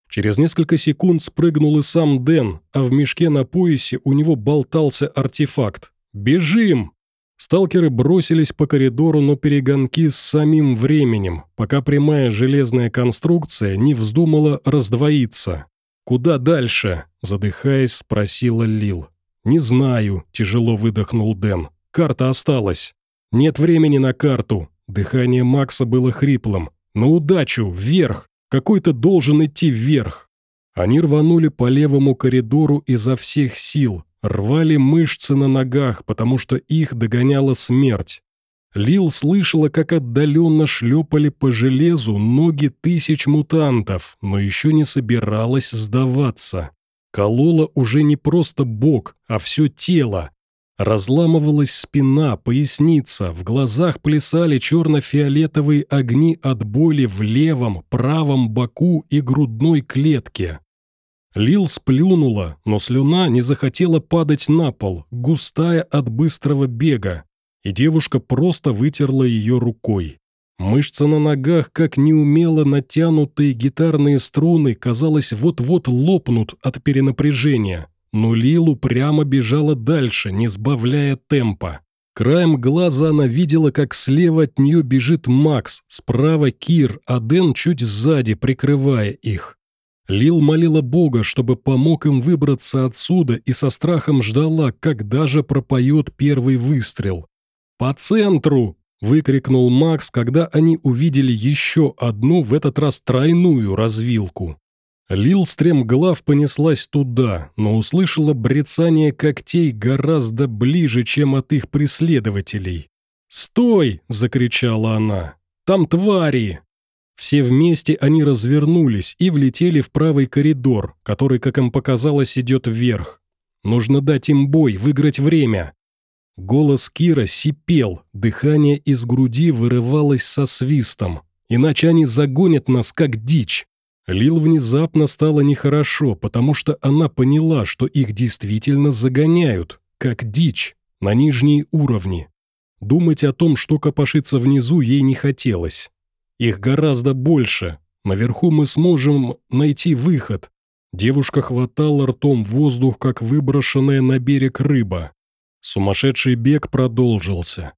Через несколько секунд спрыгнул и сам Дэн, а в мешке на поясе у него болтался артефакт. «Бежим!» Сталкеры бросились по коридору, но перегонки с самим временем, пока прямая железная конструкция не вздумала раздвоиться. «Куда дальше?» – задыхаясь, спросила Лил. «Не знаю», – тяжело выдохнул Дэн. «Карта осталась». «Нет времени на карту». Дыхание Макса было хриплым. «На удачу! Вверх! Какой-то должен идти вверх!» Они рванули по левому коридору изо всех сил, Рвали мышцы на ногах, потому что их догоняла смерть. Лил слышала, как отдаленно шлепали по железу ноги тысяч мутантов, но еще не собиралась сдаваться. Колола уже не просто бок, а все тело. Разламывалась спина, поясница, в глазах плясали черно-фиолетовые огни от боли в левом, правом боку и грудной клетке. Лил сплюнула, но слюна не захотела падать на пол, густая от быстрого бега, и девушка просто вытерла ее рукой. Мышцы на ногах, как неумело натянутые гитарные струны, казалось, вот-вот лопнут от перенапряжения, но Лилу прямо бежала дальше, не сбавляя темпа. Краем глаза она видела, как слева от нее бежит Макс, справа Кир, а Дэн чуть сзади, прикрывая их. Лил молила Бога, чтобы помог им выбраться отсюда и со страхом ждала, когда же пропоет первый выстрел. «По центру!» – выкрикнул Макс, когда они увидели еще одну, в этот раз тройную развилку. Лил стремглав понеслась туда, но услышала брецание когтей гораздо ближе, чем от их преследователей. «Стой!» – закричала она. «Там твари!» Все вместе они развернулись и влетели в правый коридор, который, как им показалось, идет вверх. Нужно дать им бой, выиграть время. Голос Кира сипел, дыхание из груди вырывалось со свистом. Иначе они загонят нас, как дичь. Лил внезапно стало нехорошо, потому что она поняла, что их действительно загоняют, как дичь, на нижние уровни. Думать о том, что копошится внизу, ей не хотелось. Их гораздо больше. Наверху мы сможем найти выход. Девушка хватала ртом воздух, как выброшенная на берег рыба. Сумасшедший бег продолжился.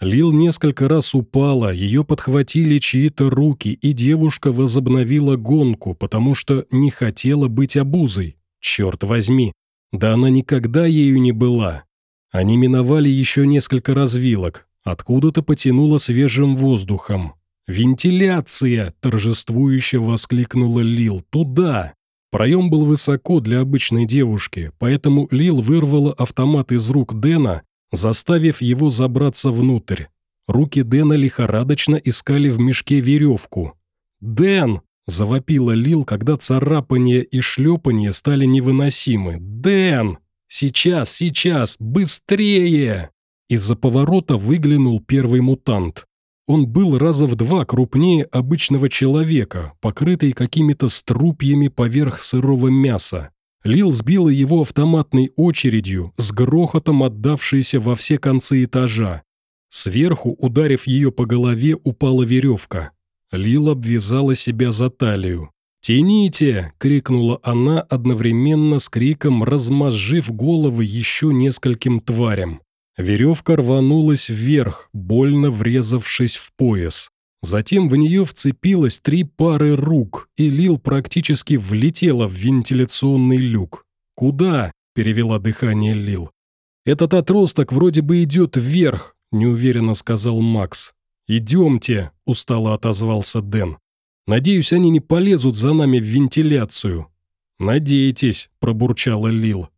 Лил несколько раз упала, ее подхватили чьи-то руки, и девушка возобновила гонку, потому что не хотела быть обузой. Черт возьми, да она никогда ею не была. Они миновали еще несколько развилок, откуда-то потянуло свежим воздухом. «Вентиляция!» – торжествующе воскликнула Лил. «Туда!» Проем был высоко для обычной девушки, поэтому Лил вырвала автомат из рук Дэна, заставив его забраться внутрь. Руки Дэна лихорадочно искали в мешке веревку. «Дэн!» – завопила Лил, когда царапание и шлепанье стали невыносимы. «Дэн! Сейчас, сейчас! Быстрее!» Из-за поворота выглянул первый мутант. Он был раза в два крупнее обычного человека, покрытый какими-то струпьями поверх сырого мяса. Лил сбила его автоматной очередью, с грохотом отдавшейся во все концы этажа. Сверху, ударив ее по голове, упала веревка. Лил обвязала себя за талию. «Тяните!» – крикнула она одновременно с криком, размозжив головы еще нескольким тварям. Веревка рванулась вверх, больно врезавшись в пояс. Затем в нее вцепилось три пары рук, и Лил практически влетела в вентиляционный люк. «Куда?» – перевела дыхание Лил. «Этот отросток вроде бы идет вверх», – неуверенно сказал Макс. «Идемте», – устало отозвался Дэн. «Надеюсь, они не полезут за нами в вентиляцию». «Надейтесь», – пробурчала Лил.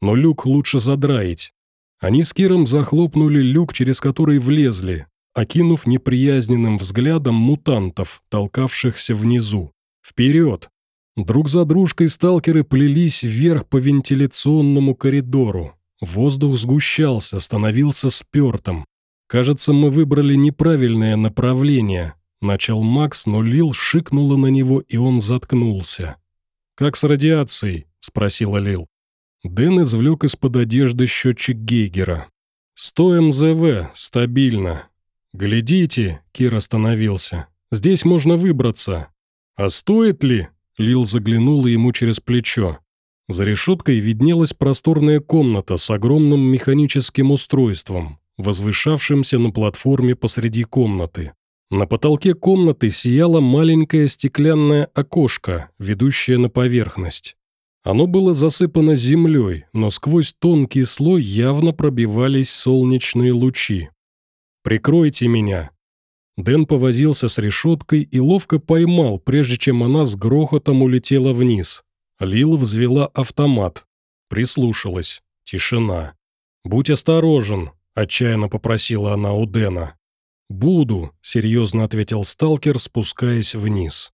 «Но люк лучше задраить». Они с Киром захлопнули люк, через который влезли, окинув неприязненным взглядом мутантов, толкавшихся внизу. «Вперед!» Друг за дружкой сталкеры плелись вверх по вентиляционному коридору. Воздух сгущался, становился спертым. «Кажется, мы выбрали неправильное направление», – начал Макс, но Лил шикнула на него, и он заткнулся. «Как с радиацией?» – спросила Лил. Дэн извлек из-под одежды счетчик Гейгера. «100 МЗВ, стабильно. Глядите», — Кир остановился. «Здесь можно выбраться». «А стоит ли?» — Лил заглянул ему через плечо. За решеткой виднелась просторная комната с огромным механическим устройством, возвышавшимся на платформе посреди комнаты. На потолке комнаты сияло маленькое стеклянное окошко, ведущее на поверхность. Оно было засыпано землей, но сквозь тонкий слой явно пробивались солнечные лучи. «Прикройте меня!» Дэн повозился с решеткой и ловко поймал, прежде чем она с грохотом улетела вниз. Лил взвела автомат. Прислушалась. Тишина. «Будь осторожен», – отчаянно попросила она у Дэна. «Буду», – серьезно ответил сталкер, спускаясь вниз.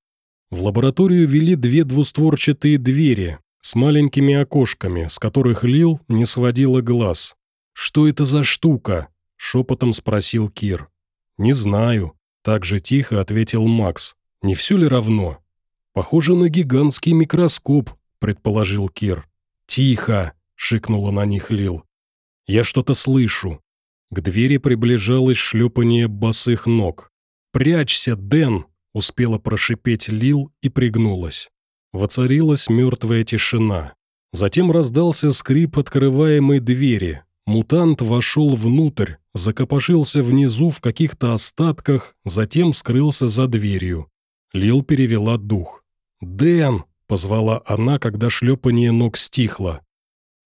В лабораторию вели две двустворчатые двери, с маленькими окошками, с которых Лил не сводила глаз. «Что это за штука?» – шепотом спросил Кир. «Не знаю», – так же тихо ответил Макс. «Не все ли равно?» «Похоже на гигантский микроскоп», – предположил Кир. «Тихо!» – шикнула на них Лил. «Я что-то слышу». К двери приближалось шлепание босых ног. «Прячься, Дэн!» – успела прошипеть Лил и пригнулась. Воцарилась мертвая тишина. Затем раздался скрип открываемой двери. Мутант вошел внутрь, закопошился внизу в каких-то остатках, затем скрылся за дверью. Лил перевела дух. «Дэн!» – позвала она, когда шлепание ног стихло.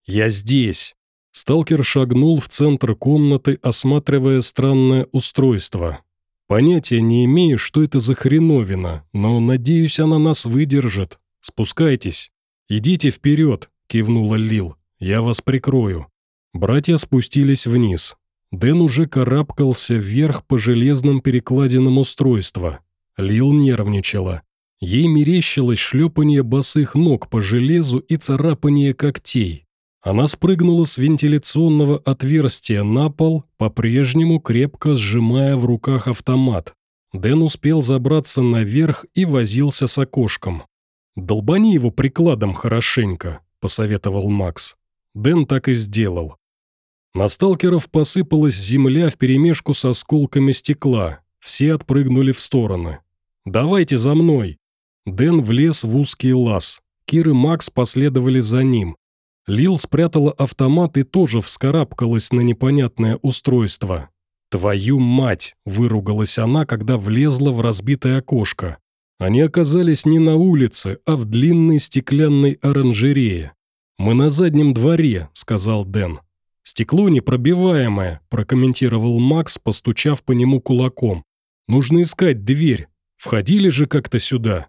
«Я здесь!» Сталкер шагнул в центр комнаты, осматривая странное устройство. Понятия не имею, что это за хреновина, но, надеюсь, она нас выдержит. «Спускайтесь. Идите вперед», – кивнула Лил. «Я вас прикрою». Братья спустились вниз. Дэн уже карабкался вверх по железным перекладинам устройства. Лил нервничала. Ей мерещилось шлепание босых ног по железу и царапание когтей. Она спрыгнула с вентиляционного отверстия на пол, по-прежнему крепко сжимая в руках автомат. Дэн успел забраться наверх и возился с окошком. «Долбани его прикладом хорошенько», – посоветовал Макс. Дэн так и сделал. На сталкеров посыпалась земля вперемешку с осколками стекла. Все отпрыгнули в стороны. «Давайте за мной!» Дэн влез в узкий лаз. Кир и Макс последовали за ним. Лил спрятала автомат и тоже вскарабкалась на непонятное устройство. «Твою мать!» – выругалась она, когда влезла в разбитое окошко. Они оказались не на улице, а в длинной стеклянной оранжерее. «Мы на заднем дворе», — сказал Дэн. «Стекло непробиваемое», — прокомментировал Макс, постучав по нему кулаком. Нужно искать дверь. Входили же как-то сюда».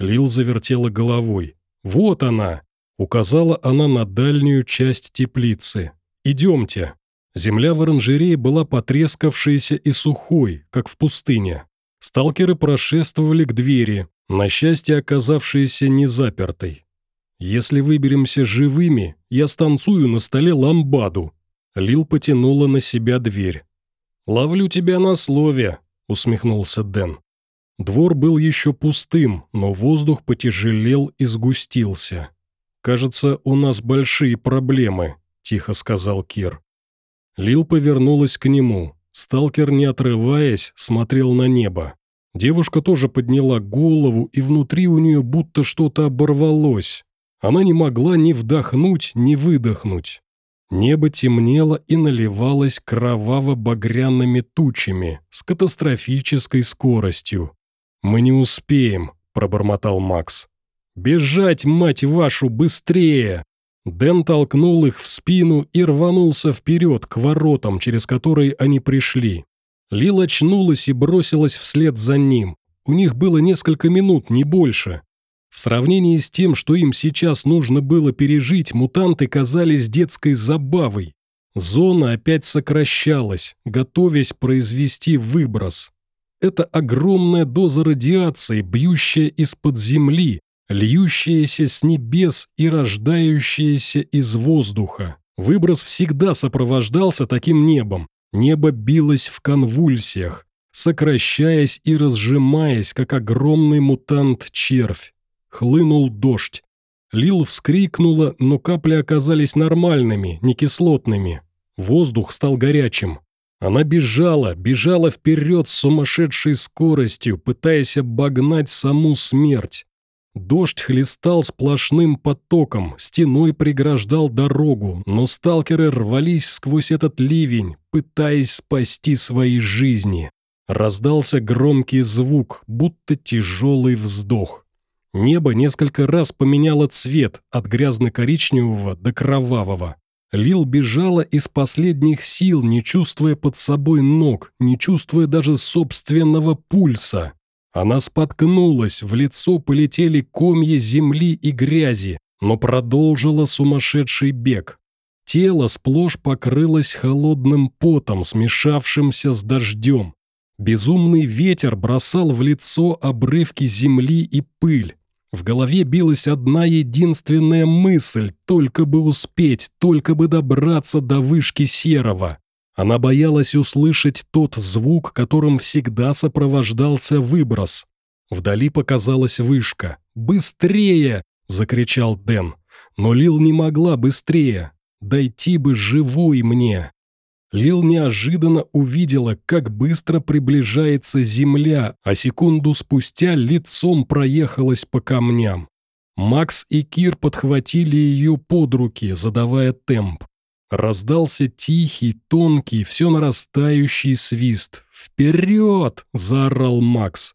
Лил завертела головой. «Вот она!» Указала она на дальнюю часть теплицы. «Идемте». Земля в оранжерее была потрескавшейся и сухой, как в пустыне. Сталкеры прошествовали к двери, на счастье оказавшейся незапертой. «Если выберемся живыми, я станцую на столе ламбаду». Лил потянула на себя дверь. «Ловлю тебя на слове», — усмехнулся Дэн. Двор был еще пустым, но воздух потяжелел и сгустился. «Кажется, у нас большие проблемы», — тихо сказал Кир. Лил повернулась к нему. Сталкер, не отрываясь, смотрел на небо. Девушка тоже подняла голову, и внутри у нее будто что-то оборвалось. Она не могла ни вдохнуть, ни выдохнуть. Небо темнело и наливалось кроваво-багряными тучами с катастрофической скоростью. «Мы не успеем», – пробормотал Макс. «Бежать, мать вашу, быстрее!» Дэн толкнул их в спину и рванулся вперед к воротам, через которые они пришли. Лил очнулась и бросилась вслед за ним. У них было несколько минут, не больше. В сравнении с тем, что им сейчас нужно было пережить, мутанты казались детской забавой. Зона опять сокращалась, готовясь произвести выброс. Это огромная доза радиации, бьющая из-под земли, льющаяся с небес и рождающаяся из воздуха. Выброс всегда сопровождался таким небом. Небо билось в конвульсиях, сокращаясь и разжимаясь, как огромный мутант-червь. Хлынул дождь. Лил вскрикнула, но капли оказались нормальными, не кислотными. Воздух стал горячим. Она бежала, бежала вперед с сумасшедшей скоростью, пытаясь обогнать саму смерть. Дождь хлестал сплошным потоком, стеной преграждал дорогу, но сталкеры рвались сквозь этот ливень, пытаясь спасти свои жизни. Раздался громкий звук, будто тяжелый вздох. Небо несколько раз поменяло цвет от грязно-коричневого до кровавого. Лил бежала из последних сил, не чувствуя под собой ног, не чувствуя даже собственного пульса. Она споткнулась, в лицо полетели комья земли и грязи, но продолжила сумасшедший бег. Тело сплошь покрылось холодным потом, смешавшимся с дождем. Безумный ветер бросал в лицо обрывки земли и пыль. В голове билась одна единственная мысль – только бы успеть, только бы добраться до вышки серого. Она боялась услышать тот звук, которым всегда сопровождался выброс. Вдали показалась вышка. «Быстрее!» – закричал Дэн. Но Лил не могла быстрее. «Дойти бы живой мне!» Лил неожиданно увидела, как быстро приближается земля, а секунду спустя лицом проехалась по камням. Макс и Кир подхватили ее под руки, задавая темп. Раздался тихий, тонкий, все нарастающий свист. «Вперед!» – заорал Макс.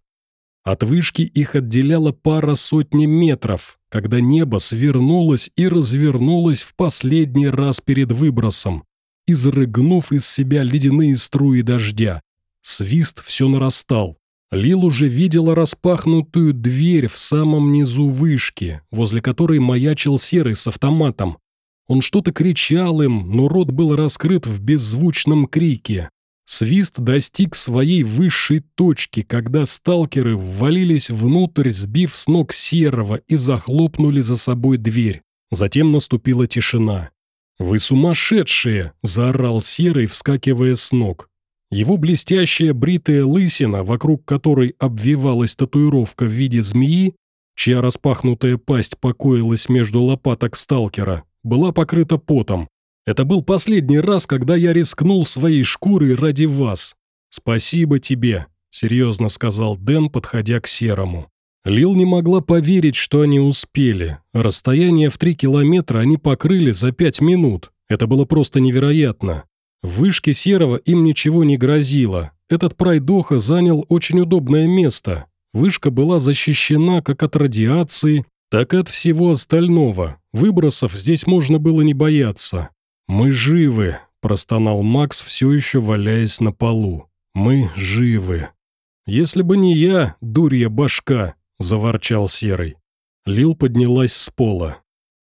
От вышки их отделяла пара сотни метров, когда небо свернулось и развернулось в последний раз перед выбросом, изрыгнув из себя ледяные струи дождя. Свист все нарастал. Лил уже видела распахнутую дверь в самом низу вышки, возле которой маячил серый с автоматом, он что-то кричал им, но рот был раскрыт в беззвучном крике. Свист достиг своей высшей точки, когда сталкеры ввалились внутрь, сбив с ног серого и захлопнули за собой дверь. Затем наступила тишина. «Вы сумасшедшие!» – заорал Серый, вскакивая с ног. Его блестящая бритая лысина, вокруг которой обвивалась татуировка в виде змеи, чья распахнутая пасть покоилась между лопаток сталкера, была покрыта потом. Это был последний раз, когда я рискнул своей шкурой ради вас. Спасибо тебе», — серьезно сказал Дэн, подходя к Серому. Лил не могла поверить, что они успели. Расстояние в три километра они покрыли за пять минут. Это было просто невероятно. В вышке Серого им ничего не грозило. Этот пройдоха занял очень удобное место. Вышка была защищена как от радиации, так от всего остального. Выбросов здесь можно было не бояться. «Мы живы», – простонал Макс, все еще валяясь на полу. «Мы живы». «Если бы не я, дурья башка!» – заворчал Серый. Лил поднялась с пола.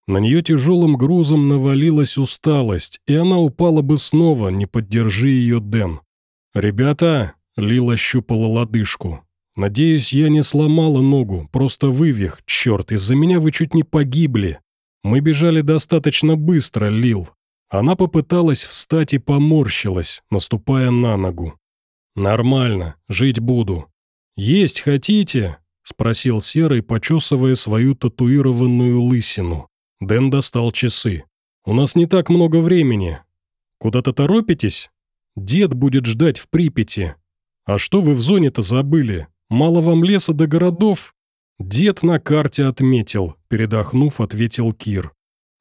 На нее тяжелым грузом навалилась усталость, и она упала бы снова, не поддержи ее Дэн. «Ребята!» – Лила щупала лодыжку. «Надеюсь, я не сломала ногу, просто вывих, черт, из-за меня вы чуть не погибли. Мы бежали достаточно быстро, Лил». Она попыталась встать и поморщилась, наступая на ногу. «Нормально, жить буду». «Есть хотите?» – спросил Серый, почесывая свою татуированную лысину. Дэн достал часы. «У нас не так много времени. Куда-то торопитесь? Дед будет ждать в Припяти. А что вы в зоне-то забыли? Мало вам леса до городов?» «Дед на карте отметил», – передохнув, ответил Кир.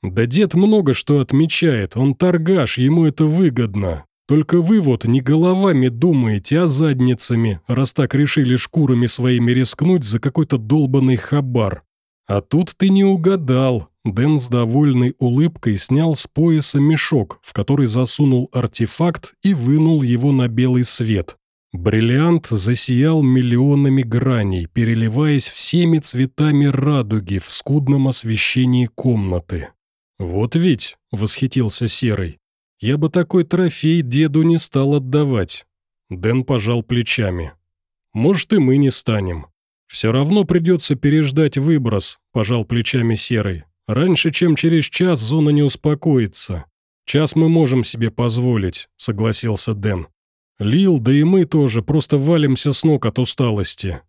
«Да дед много что отмечает, он торгаш, ему это выгодно. Только вы вот не головами думаете, а задницами, раз так решили шкурами своими рискнуть за какой-то долбанный хабар. А тут ты не угадал, Дэн с довольной улыбкой снял с пояса мешок, в который засунул артефакт и вынул его на белый свет. Бриллиант засиял миллионами граней, переливаясь всеми цветами радуги в скудном освещении комнаты. «Вот ведь», — восхитился Серый, — «я бы такой трофей деду не стал отдавать». Дэн пожал плечами. «Может, и мы не станем. Все равно придется переждать выброс», — пожал плечами Серый. Раньше, чем через час, зона не успокоится. Час мы можем себе позволить», — согласился Дэн. «Лил, да и мы тоже просто валимся с ног от усталости».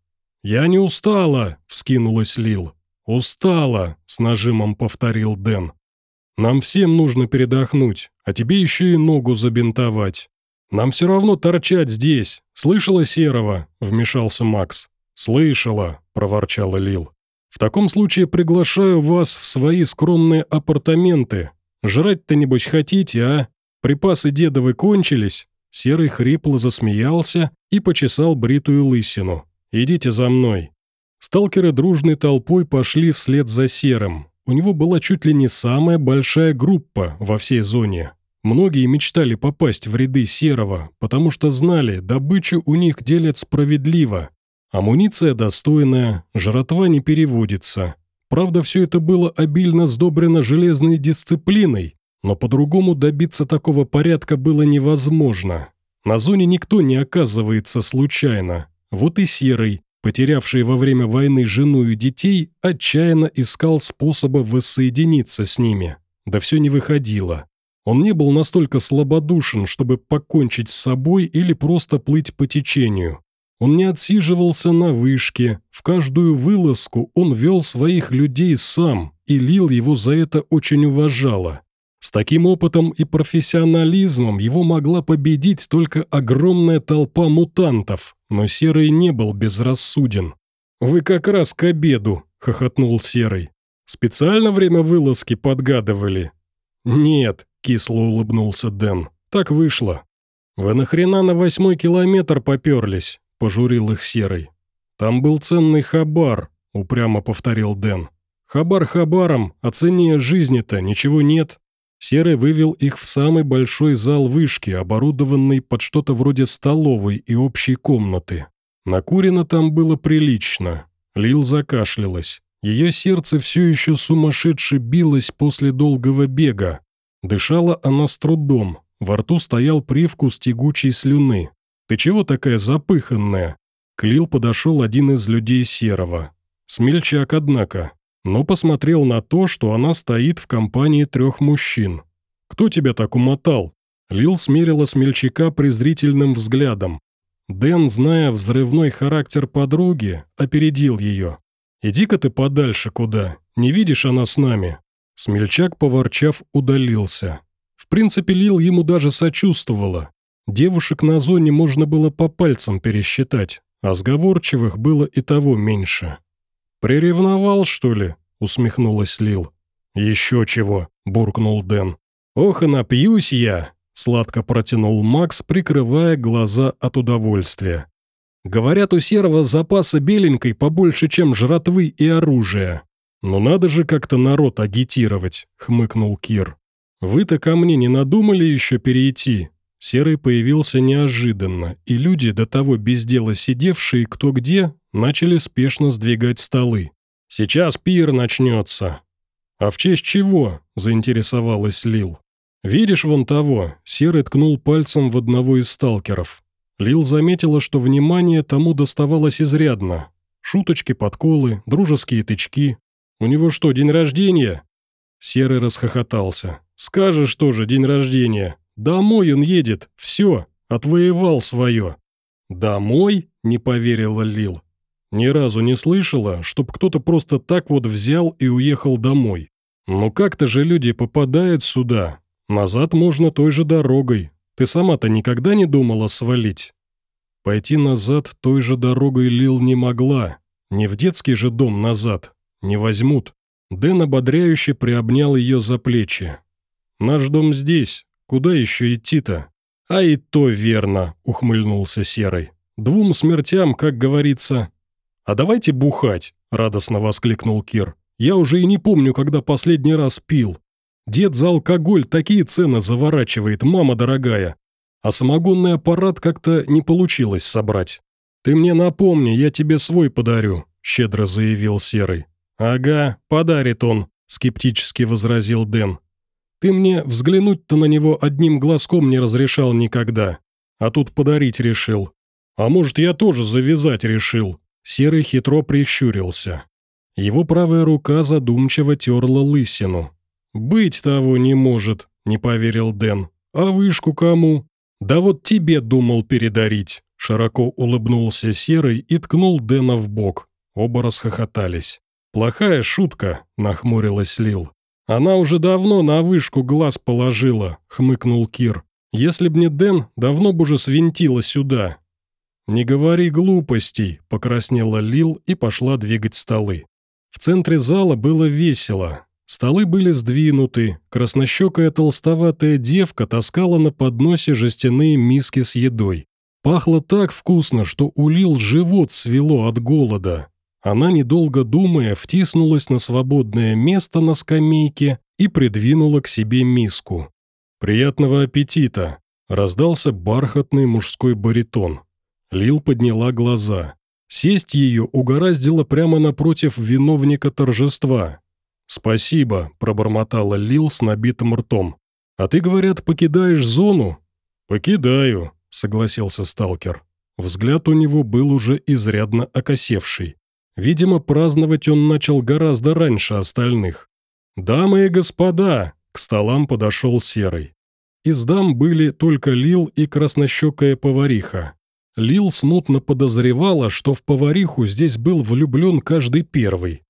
«Я не устала», — вскинулась Лил. «Устала», — с нажимом повторил Дэн. «Нам всем нужно передохнуть, а тебе еще и ногу забинтовать. Нам все равно торчать здесь. Слышала Серого?» — вмешался Макс. «Слышала», — проворчала Лил. В таком случае приглашаю вас в свои скромные апартаменты. Жрать-то, небось, хотите, а? Припасы дедовы кончились?» Серый хрипло засмеялся и почесал бритую лысину. «Идите за мной». Сталкеры дружной толпой пошли вслед за Серым. У него была чуть ли не самая большая группа во всей зоне. Многие мечтали попасть в ряды Серого, потому что знали, добычу у них делят справедливо, Амуниция достойная, жратва не переводится. Правда, все это было обильно сдобрено железной дисциплиной, но по-другому добиться такого порядка было невозможно. На зоне никто не оказывается случайно. Вот и Серый, потерявший во время войны жену и детей, отчаянно искал способа воссоединиться с ними. Да все не выходило. Он не был настолько слабодушен, чтобы покончить с собой или просто плыть по течению. Он не отсиживался на вышке, в каждую вылазку он вел своих людей сам, и Лил его за это очень уважала. С таким опытом и профессионализмом его могла победить только огромная толпа мутантов, но Серый не был безрассуден. «Вы как раз к обеду», — хохотнул Серый. «Специально время вылазки подгадывали?» «Нет», — кисло улыбнулся Дэн, — «так вышло». «Вы нахрена на восьмой километр поперлись?» – пожурил их Серый. «Там был ценный хабар», – упрямо повторил Дэн. «Хабар хабаром, а цене жизни-то ничего нет». Серый вывел их в самый большой зал вышки, оборудованный под что-то вроде столовой и общей комнаты. Накурено там было прилично. Лил закашлялась. Ее сердце все еще сумасшедше билось после долгого бега. Дышала она с трудом, во рту стоял привкус тягучей слюны. «Ты чего такая запыханная?» К Лил подошел один из людей Серого. Смельчак, однако, но посмотрел на то, что она стоит в компании трех мужчин. «Кто тебя так умотал?» Лил смерила смельчака презрительным взглядом. Дэн, зная взрывной характер подруги, опередил ее. «Иди-ка ты подальше куда, не видишь она с нами». Смельчак, поворчав, удалился. В принципе, Лил ему даже сочувствовала. Девушек на зоне можно было по пальцам пересчитать, а сговорчивых было и того меньше. «Приревновал, что ли?» — усмехнулась Лил. «Еще чего!» — буркнул Дэн. «Ох и напьюсь я!» — сладко протянул Макс, прикрывая глаза от удовольствия. «Говорят, у Серого запаса беленькой побольше, чем жратвы и оружия. Но надо же как-то народ агитировать», — хмыкнул Кир. «Вы-то ко мне не надумали еще перейти? Серый появился неожиданно, и люди, до того без дела сидевшие кто где, начали спешно сдвигать столы. «Сейчас пир начнется». «А в честь чего?» – заинтересовалась Лил. «Видишь вон того?» – Серый ткнул пальцем в одного из сталкеров. Лил заметила, что внимание тому доставалось изрядно. Шуточки, подколы, дружеские тычки. «У него что, день рождения?» Серый расхохотался. «Скажешь тоже, день рождения. Домой он едет. Все, отвоевал свое». «Домой?» – не поверила Лил. Ни разу не слышала, чтоб кто-то просто так вот взял и уехал домой. Ну как-то же люди попадают сюда. Назад можно той же дорогой. Ты сама-то никогда не думала свалить? Пойти назад той же дорогой Лил не могла. Не в детский же дом назад. Не возьмут. Дэн ободряюще приобнял ее за плечи. «Наш дом здесь. Куда еще идти-то?» «А и то верно», — ухмыльнулся Серый. «Двум смертям, как говорится, «А давайте бухать», – радостно воскликнул Кир. «Я уже и не помню, когда последний раз пил. Дед за алкоголь такие цены заворачивает, мама дорогая. А самогонный аппарат как-то не получилось собрать. Ты мне напомни, я тебе свой подарю», – щедро заявил Серый. «Ага, подарит он», – скептически возразил Дэн. «Ты мне взглянуть-то на него одним глазком не разрешал никогда, а тут подарить решил. А может, я тоже завязать решил», Серый хитро прищурился. Его правая рука задумчиво терла лысину. «Быть того не может», — не поверил Дэн. «А вышку кому?» «Да вот тебе думал передарить», — широко улыбнулся Серый и ткнул Дэна в бок. Оба расхохотались. «Плохая шутка», — нахмурилась Лил. «Она уже давно на вышку глаз положила», — хмыкнул Кир. «Если б не Дэн, давно бы уже свинтила сюда. «Не говори глупостей», – покраснела Лил и пошла двигать столы. В центре зала было весело. Столы были сдвинуты, краснощекая толстоватая девка таскала на подносе жестяные миски с едой. Пахло так вкусно, что у Лил живот свело от голода. Она, недолго думая, втиснулась на свободное место на скамейке и придвинула к себе миску. «Приятного аппетита!» – раздался бархатный мужской баритон. Лил подняла глаза. Сесть ее угораздило прямо напротив виновника торжества. «Спасибо», – пробормотала Лил с набитым ртом. «А ты, говорят, покидаешь зону?» «Покидаю», – согласился сталкер. Взгляд у него был уже изрядно окосевший. Видимо, праздновать он начал гораздо раньше остальных. «Дамы и господа!» – к столам подошел Серый. Из дам были только Лил и краснощекая повариха. Лил смутно подозревала, что в повариху здесь был влюблен каждый первый.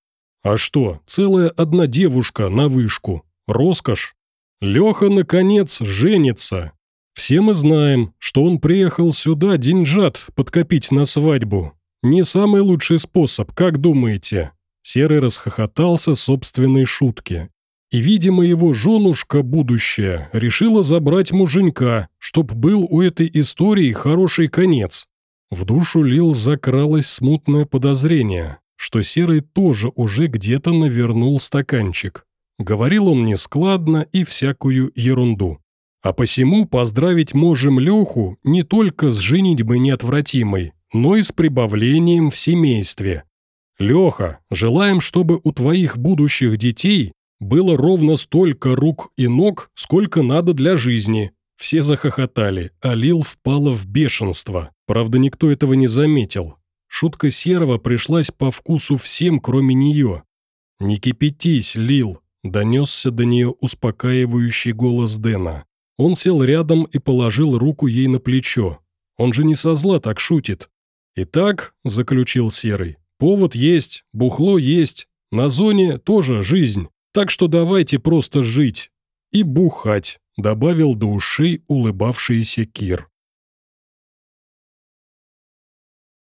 А что, целая одна девушка на вышку. Роскошь. Леха, наконец, женится. Все мы знаем, что он приехал сюда деньжат подкопить на свадьбу. Не самый лучший способ, как думаете?» Серый расхохотался собственной шутке и, видимо, его женушка будущая решила забрать муженька, чтоб был у этой истории хороший конец. В душу Лил закралось смутное подозрение, что Серый тоже уже где-то навернул стаканчик. Говорил он нескладно и всякую ерунду. А посему поздравить можем Леху не только с женитьбой неотвратимой, но и с прибавлением в семействе. Леха, желаем, чтобы у твоих будущих детей было ровно столько рук и ног, сколько надо для жизни. Все захохотали, а Лил впала в бешенство. Правда, никто этого не заметил. Шутка Серого пришлась по вкусу всем, кроме нее. «Не кипятись, Лил», – донесся до нее успокаивающий голос Дэна. Он сел рядом и положил руку ей на плечо. Он же не со зла так шутит. «Итак», – заключил Серый, – «повод есть, бухло есть, на зоне тоже жизнь». Так что давайте просто жить. И бухать», — добавил до ушей улыбавшийся Кир.